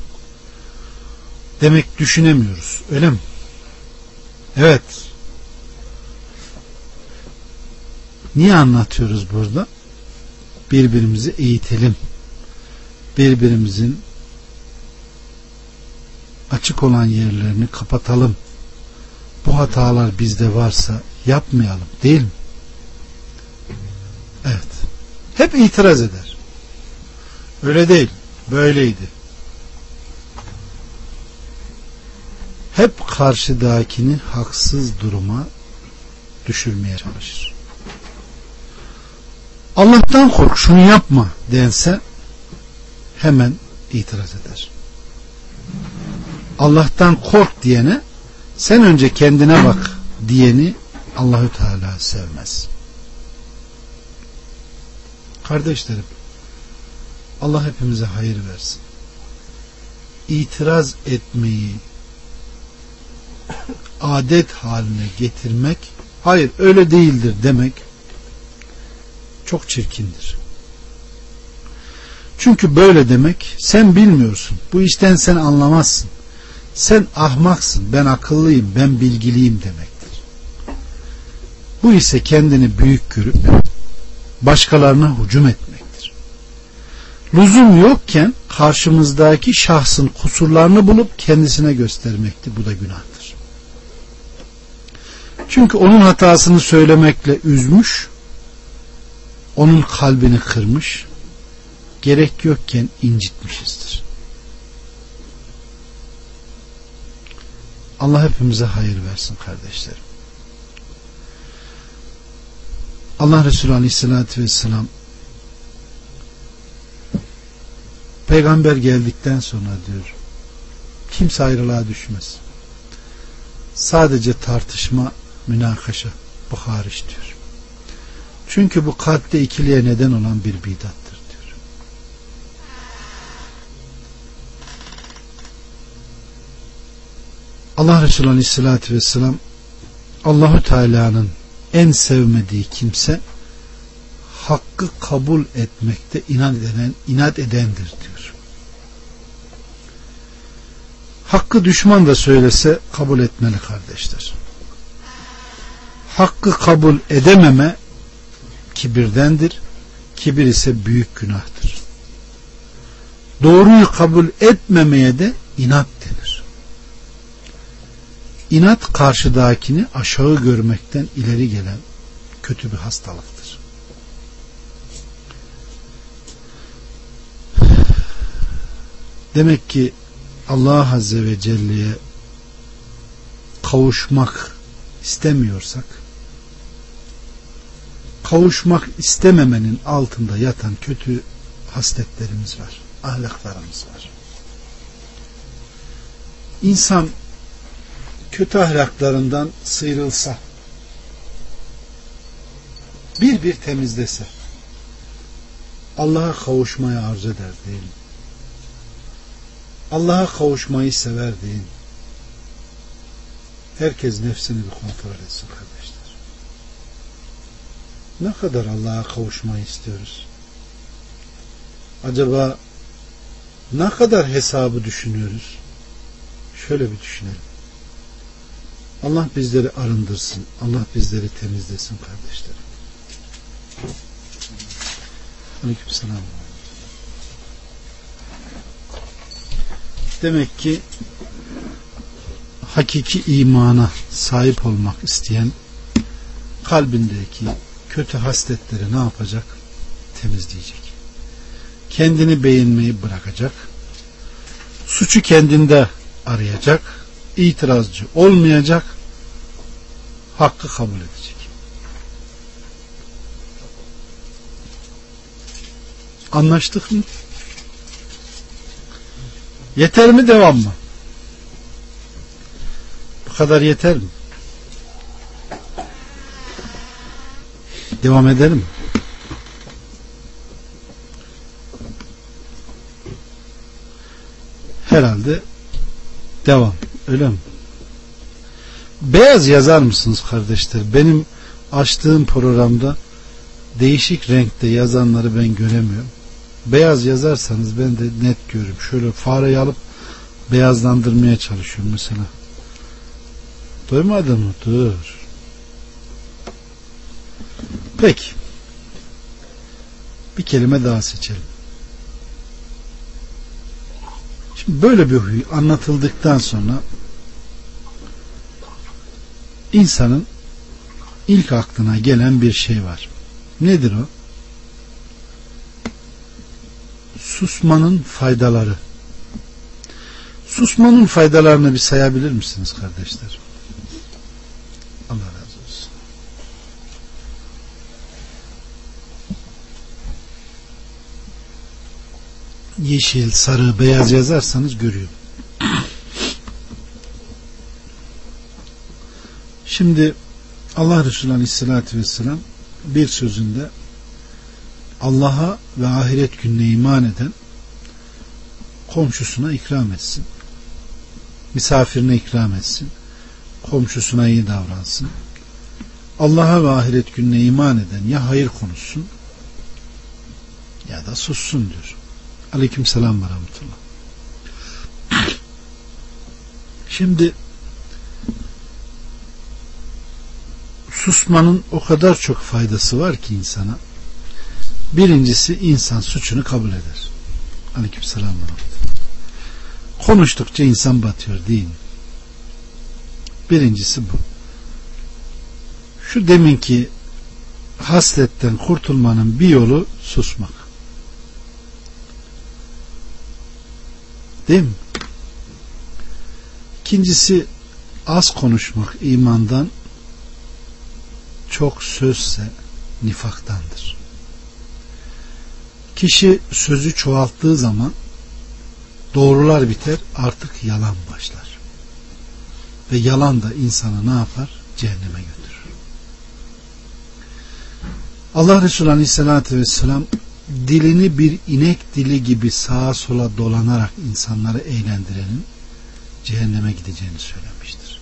Demek düşünemiyoruz. Öyle mi? Evet. Niye anlatıyoruz burada? Birbirimizi eğitelim. Birbirimizin açık olan yerlerini kapatalım. Bu hatalar bizde varsa yapmayalım değil mi? Evet. Hep itiraz eder. Öyle değil. Böyleydi. Hep karşıdakini haksız duruma düşürmeye çalışır. Allah'tan kork şunu yapma dense hemen itiraz eder. Allah'tan kork diyene sen önce kendine bak diyeni Allahü Teala sevmez. Kardeşlerim Allah hepimize hayır versin. İtiraz etmeyi adet haline getirmek hayır öyle değildir demek çok çirkindir. Çünkü böyle demek sen bilmiyorsun. Bu işten sen anlamazsın. Sen ahmaksın. Ben akıllıyım. Ben bilgiliyim demektir. Bu ise kendini büyük görüp başkalarına hücum etmektir. Lüzum yokken karşımızdaki şahsın kusurlarını bulup kendisine göstermektir. Bu da günahtır. Çünkü onun hatasını söylemekle üzmüş, onun kalbini kırmış, gerek yokken incitmişizdir. Allah hepimize hayır versin kardeşlerim. Allah Resulü Aleyhisselatü Vesselam peygamber geldikten sonra diyor kimse ayrılığa düşmez. Sadece tartışma, münakaşa bu hariç diyor. Çünkü bu kalpte ikiliye neden olan bir bidattır diyor. Allah Resulü Aleyhisselatü Vesselam Allahu Teala'nın en sevmediği kimse hakkı kabul etmekte inat eden inat edendir diyor. Hakkı düşman da söylese kabul etmeli kardeşler. Hakkı kabul edememe kibirdendir. Kibir ise büyük günahtır. Doğruyu kabul etmemeye de inat. İnat karşıdakini aşağı görmekten ileri gelen kötü bir hastalıktır. Demek ki Allah Azze ve Celle'ye kavuşmak istemiyorsak kavuşmak istememenin altında yatan kötü hasletlerimiz var. Ahlaklarımız var. İnsan kötü ahlaklarından sıyrılsa bir bir temizlese Allah'a kavuşmayı arzu eder değil? Allah'a kavuşmayı sever değil? Herkes nefsini bir kontrol etsin kardeşler. Ne kadar Allah'a kavuşmayı istiyoruz? Acaba ne kadar hesabı düşünüyoruz? Şöyle bir düşünelim. Allah bizleri arındırsın. Allah bizleri temizlesin kardeşlerim. Aleyküm selam. Demek ki hakiki imana sahip olmak isteyen kalbindeki kötü hasletleri ne yapacak? Temizleyecek. Kendini beğenmeyi bırakacak. Suçu kendinde arayacak itirazcı olmayacak hakkı kabul edecek. Anlaştık mı? Yeter mi devam mı? Bu kadar yeter mi? Devam edelim mi? Herhalde devam. Öyle mi? Beyaz yazar mısınız kardeşler? Benim açtığım programda değişik renkte yazanları ben göremiyorum. Beyaz yazarsanız ben de net görürüm. Şöyle fareyi alıp beyazlandırmaya çalışıyorum mesela. Duymadın mı? Dur. Peki. Bir kelime daha seçelim. Şimdi böyle bir huy anlatıldıktan sonra insanın ilk aklına gelen bir şey var. Nedir o? Susmanın faydaları. Susmanın faydalarını bir sayabilir misiniz kardeşler? Allah razı olsun. Yeşil, sarı, beyaz yazarsanız görüyorum. Şimdi Allah Resulü Aleyhisselatü Vesselam bir sözünde Allah'a ve ahiret gününe iman eden komşusuna ikram etsin. Misafirine ikram etsin. Komşusuna iyi davransın. Allah'a ve ahiret gününe iman eden ya hayır konuşsun ya da sussun diyor. Aleyküm selam ve rahmetullah. Şimdi susmanın o kadar çok faydası var ki insana. Birincisi insan suçunu kabul eder. Aleyküm selam ve rahmetullah. Konuştukça insan batıyor değil mi? Birincisi bu. Şu deminki hasletten kurtulmanın bir yolu susmak. Değil mi? İkincisi az konuşmak imandan çok sözse nifaktandır. Kişi sözü çoğalttığı zaman doğrular biter artık yalan başlar. Ve yalan da insanı ne yapar? Cehenneme götürür. Allah Resulü Aleyhisselatü Vesselam dilini bir inek dili gibi sağa sola dolanarak insanları eğlendirenin cehenneme gideceğini söylemiştir.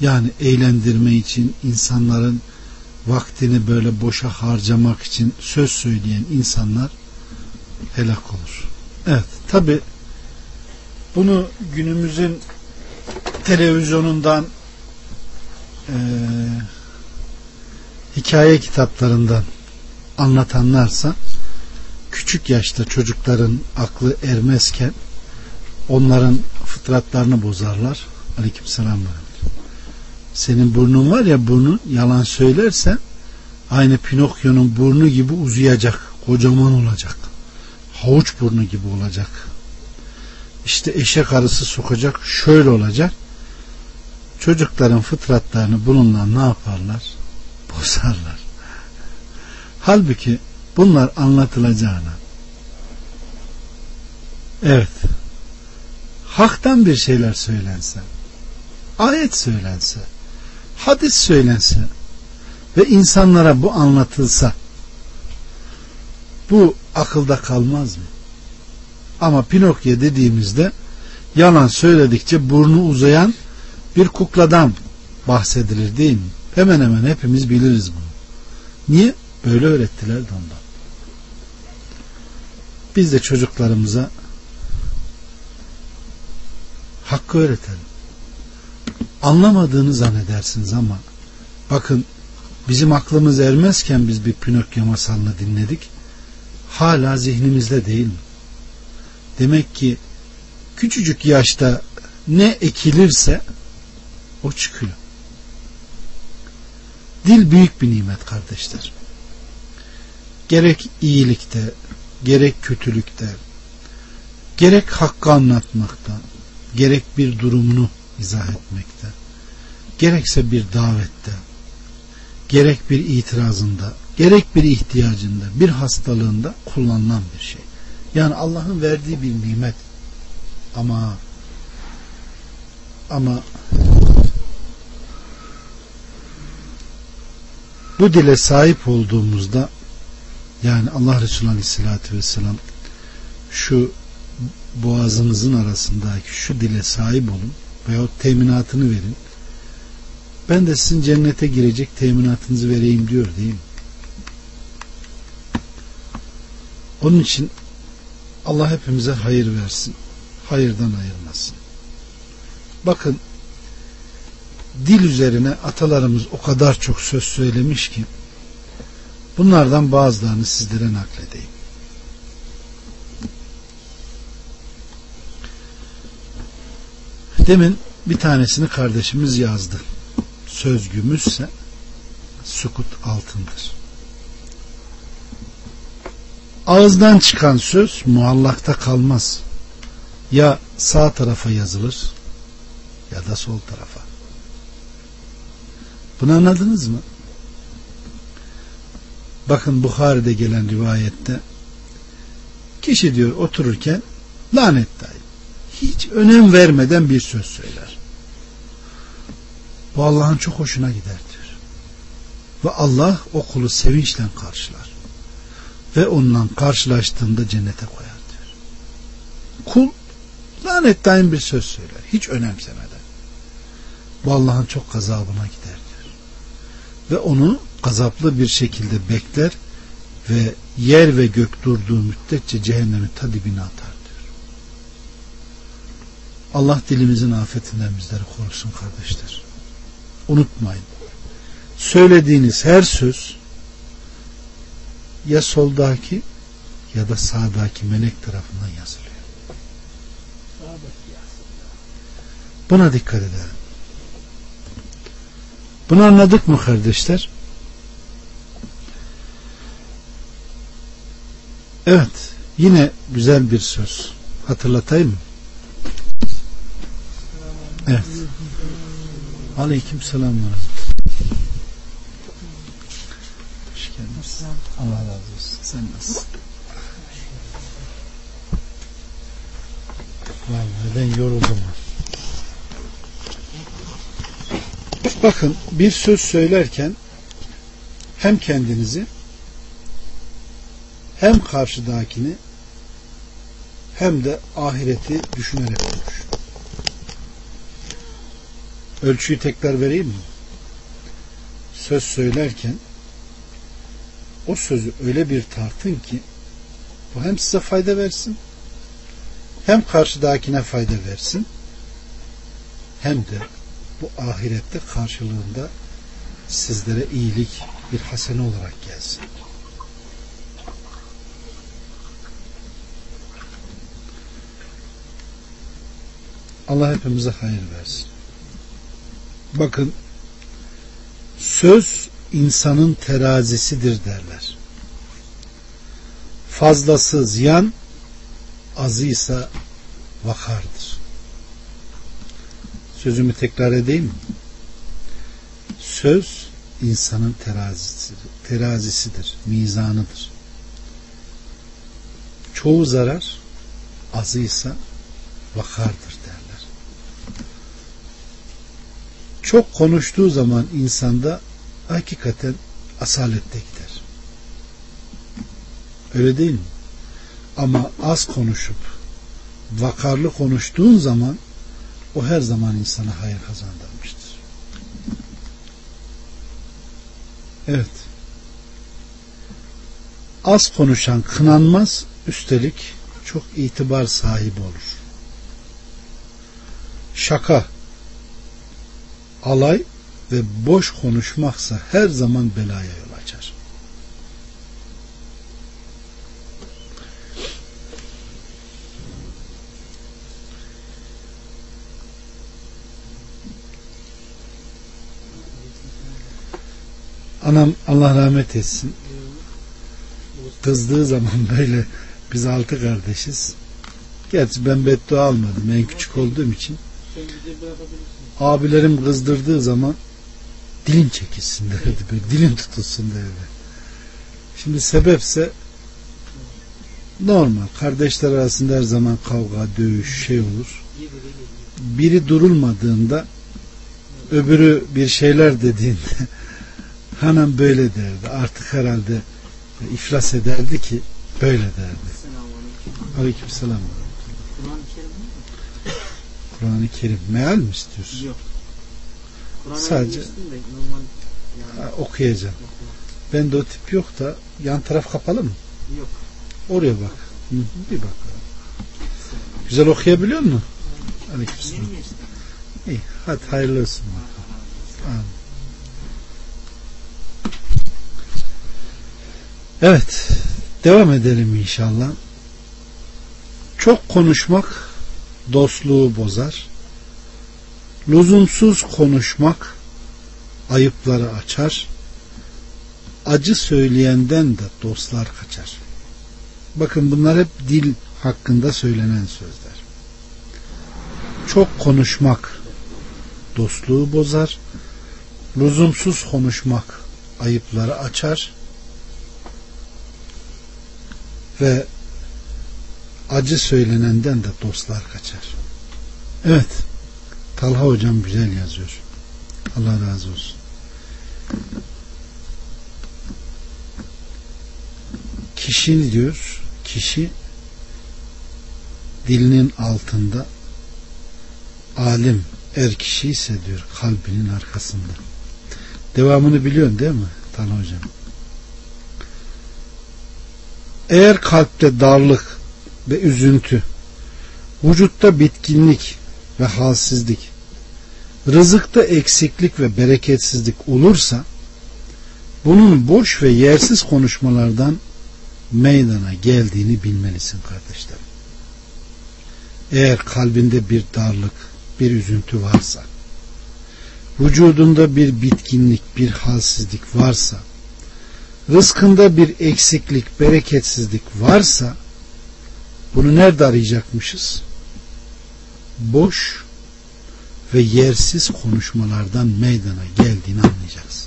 Yani eğlendirme için insanların vaktini böyle boşa harcamak için söz söyleyen insanlar helak olur. Evet tabi bunu günümüzün televizyonundan e, hikaye kitaplarından anlatanlarsa küçük yaşta çocukların aklı ermezken onların fıtratlarını bozarlar. Aleykümselam. Senin burnun var ya burnun yalan söylersen aynı Pinokyo'nun burnu gibi uzayacak. Kocaman olacak. Havuç burnu gibi olacak. İşte eşek arısı sokacak. Şöyle olacak. Çocukların fıtratlarını bununla ne yaparlar? Bozarlar. Halbuki bunlar anlatılacağına evet haktan bir şeyler söylense ayet söylense hadis söylense ve insanlara bu anlatılsa bu akılda kalmaz mı? Ama Pinokyo dediğimizde yalan söyledikçe burnu uzayan bir kukladan bahsedilir değil mi? Hemen hemen hepimiz biliriz bunu. Niye? Böyle öğrettiler de ondan. Biz de çocuklarımıza hakkı öğretelim. Anlamadığını zannedersiniz ama bakın bizim aklımız ermezken biz bir Pinokyo masalını dinledik. Hala zihnimizde değil mi? Demek ki küçücük yaşta ne ekilirse o çıkıyor. Dil büyük bir nimet kardeşler. Gerek iyilikte, gerek kötülükte, gerek hakkı anlatmakta, gerek bir durumunu izah etmekte, gerekse bir davette, gerek bir itirazında, gerek bir ihtiyacında, bir hastalığında kullanılan bir şey. Yani Allah'ın verdiği bir nimet. Ama ama Bu dile sahip olduğumuzda yani Allah Resulü Aleyhisselatü Vesselam şu boğazınızın arasındaki şu dile sahip olun veyahut teminatını verin. Ben de sizin cennete girecek teminatınızı vereyim diyor değil mi? Onun için Allah hepimize hayır versin. Hayırdan ayırmasın. Bakın dil üzerine atalarımız o kadar çok söz söylemiş ki bunlardan bazılarını sizlere nakledeyim. Demin bir tanesini kardeşimiz yazdı. Söz gümüşse sukut altındır. Ağızdan çıkan söz muallakta kalmaz. Ya sağ tarafa yazılır ya da sol tarafa. Bunu anladınız mı? Bakın Bukhari'de gelen rivayette kişi diyor otururken lanet dahi hiç önem vermeden bir söz söyler. Bu Allah'ın çok hoşuna gider diyor. Ve Allah o kulu sevinçle karşılar. Ve onunla karşılaştığında cennete koyar diyor. Kul lanet daim bir söz söyler. Hiç önemsemeden. Bu Allah'ın çok gazabına gider diyor. Ve onu gazaplı bir şekilde bekler ve yer ve gök durduğu müddetçe cehennemin ta dibine atar diyor. Allah dilimizin afetinden bizleri korusun kardeşler. Unutmayın. Söylediğiniz her söz ya soldaki ya da sağdaki melek tarafından yazılıyor. Buna dikkat edelim. Bunu anladık mı kardeşler? Evet. Yine güzel bir söz. Hatırlatayım mı? Evet. Aleyküm selam. Hoş geldiniz. Allah razı olsun. Sen nasılsın? Vallahi ben yoruldum. Bakın bir söz söylerken hem kendinizi hem karşıdakini hem de ahireti düşünerek konuş. Ölçüyü tekrar vereyim mi? Söz söylerken o sözü öyle bir tartın ki bu hem size fayda versin hem karşıdakine fayda versin hem de bu ahirette karşılığında sizlere iyilik bir hasene olarak gelsin. Allah hepimize hayır versin. Bakın söz insanın terazisidir derler. Fazlası ziyan, azıysa vakardır. Sözümü tekrar edeyim mi? Söz insanın terazisidir, terazisidir, mizanıdır. Çoğu zarar, azıysa vakardır derler. Çok konuştuğu zaman insanda hakikaten asalette gider. Öyle değil mi? Ama az konuşup vakarlı konuştuğun zaman o her zaman insana hayır kazandırmıştır. Evet. Az konuşan kınanmaz, üstelik çok itibar sahibi olur. Şaka, alay ve boş konuşmaksa her zaman belaya yol açar. Anam Allah rahmet etsin. Kızdığı zaman (laughs) böyle biz altı kardeşiz. Gerçi ben beddua almadım. En küçük olduğum için. Abilerim kızdırdığı zaman dilin çekilsin derdi. Böyle, dilin tutulsun derdi. Şimdi sebepse normal. Kardeşler arasında her zaman kavga, dövüş, şey olur. Biri durulmadığında öbürü bir şeyler dediğinde (laughs) Hemen böyle derdi. Artık herhalde iflas ederdi ki böyle derdi. Selamünaleyküm. Aleykümselam. Kur'an-ı Kerim meal mi istiyorsun? Yok. Kur'an'a Sadece- normal yani okuyacağım. Ben de o tip yok da yan taraf kapalı mı? yok. Oraya bak. Hı, bir bak. Güzel okuyabiliyor musun? Aleykümselam. İyi. Hadi hayırlı olsun. Amin. Evet. Devam edelim inşallah. Çok konuşmak dostluğu bozar. Lüzumsuz konuşmak ayıpları açar. Acı söyleyenden de dostlar kaçar. Bakın bunlar hep dil hakkında söylenen sözler. Çok konuşmak dostluğu bozar. Lüzumsuz konuşmak ayıpları açar. Ve acı söylenenden de dostlar kaçar. Evet. Talha hocam güzel yazıyor. Allah razı olsun. Kişi diyor, kişi dilinin altında alim er kişi ise diyor kalbinin arkasında. Devamını biliyorsun değil mi Talha hocam? Eğer kalpte darlık ve üzüntü, vücutta bitkinlik ve halsizlik, rızıkta eksiklik ve bereketsizlik olursa, bunun boş ve yersiz konuşmalardan meydana geldiğini bilmelisin kardeşlerim. Eğer kalbinde bir darlık, bir üzüntü varsa, vücudunda bir bitkinlik, bir halsizlik varsa, rızkında bir eksiklik, bereketsizlik varsa bunu nerede arayacakmışız? Boş ve yersiz konuşmalardan meydana geldiğini anlayacağız.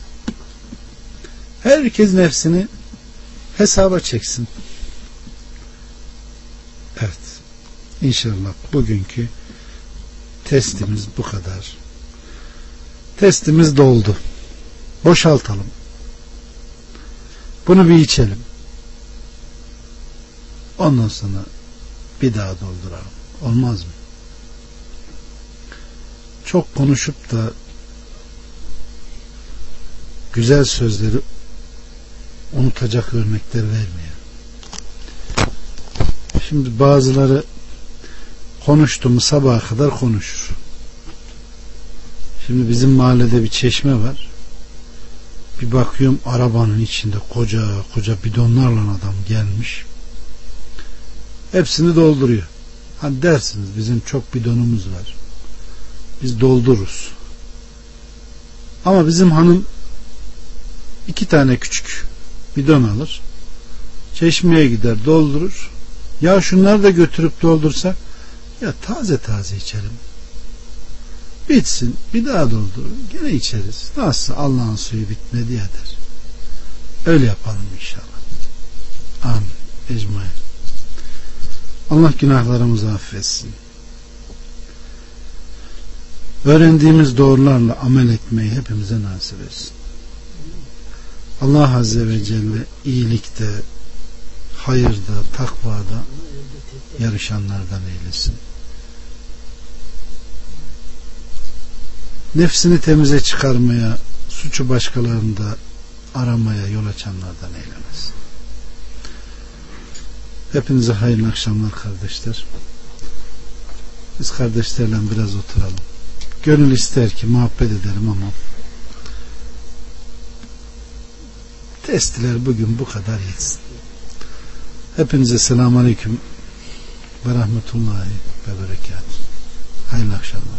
Herkes nefsini hesaba çeksin. Evet. İnşallah bugünkü testimiz bu kadar. Testimiz doldu. Boşaltalım. Bunu bir içelim. Ondan sonra bir daha dolduralım. Olmaz mı? Çok konuşup da güzel sözleri unutacak örnekler vermeyelim. Şimdi bazıları konuştu mu sabaha kadar konuşur. Şimdi bizim mahallede bir çeşme var. Bir bakıyorum arabanın içinde koca koca bidonlarla adam gelmiş. Hepsini dolduruyor. Hani dersiniz bizim çok bidonumuz var. Biz doldururuz. Ama bizim hanım iki tane küçük bidon alır. Çeşmeye gider doldurur. Ya şunları da götürüp doldursak ya taze taze içelim. Bitsin bir daha doldurun gene içeriz. Nasıl Allah'ın suyu bitmedi ya der. Öyle yapalım inşallah. Amin. Ecmaîn. Allah günahlarımızı affetsin. Öğrendiğimiz doğrularla amel etmeyi hepimize nasip etsin. Allah Azze ve Celle iyilikte, hayırda, takvada yarışanlardan eylesin. Nefsini temize çıkarmaya, suçu başkalarında aramaya yol açanlardan eylemesin. Hepinize hayırlı akşamlar kardeşler. Biz kardeşlerle biraz oturalım. Gönül ister ki muhabbet edelim ama testiler bugün bu kadar yetsin. Hepinize selamun aleyküm ve rahmetullahi ve berekat. Hayırlı akşamlar.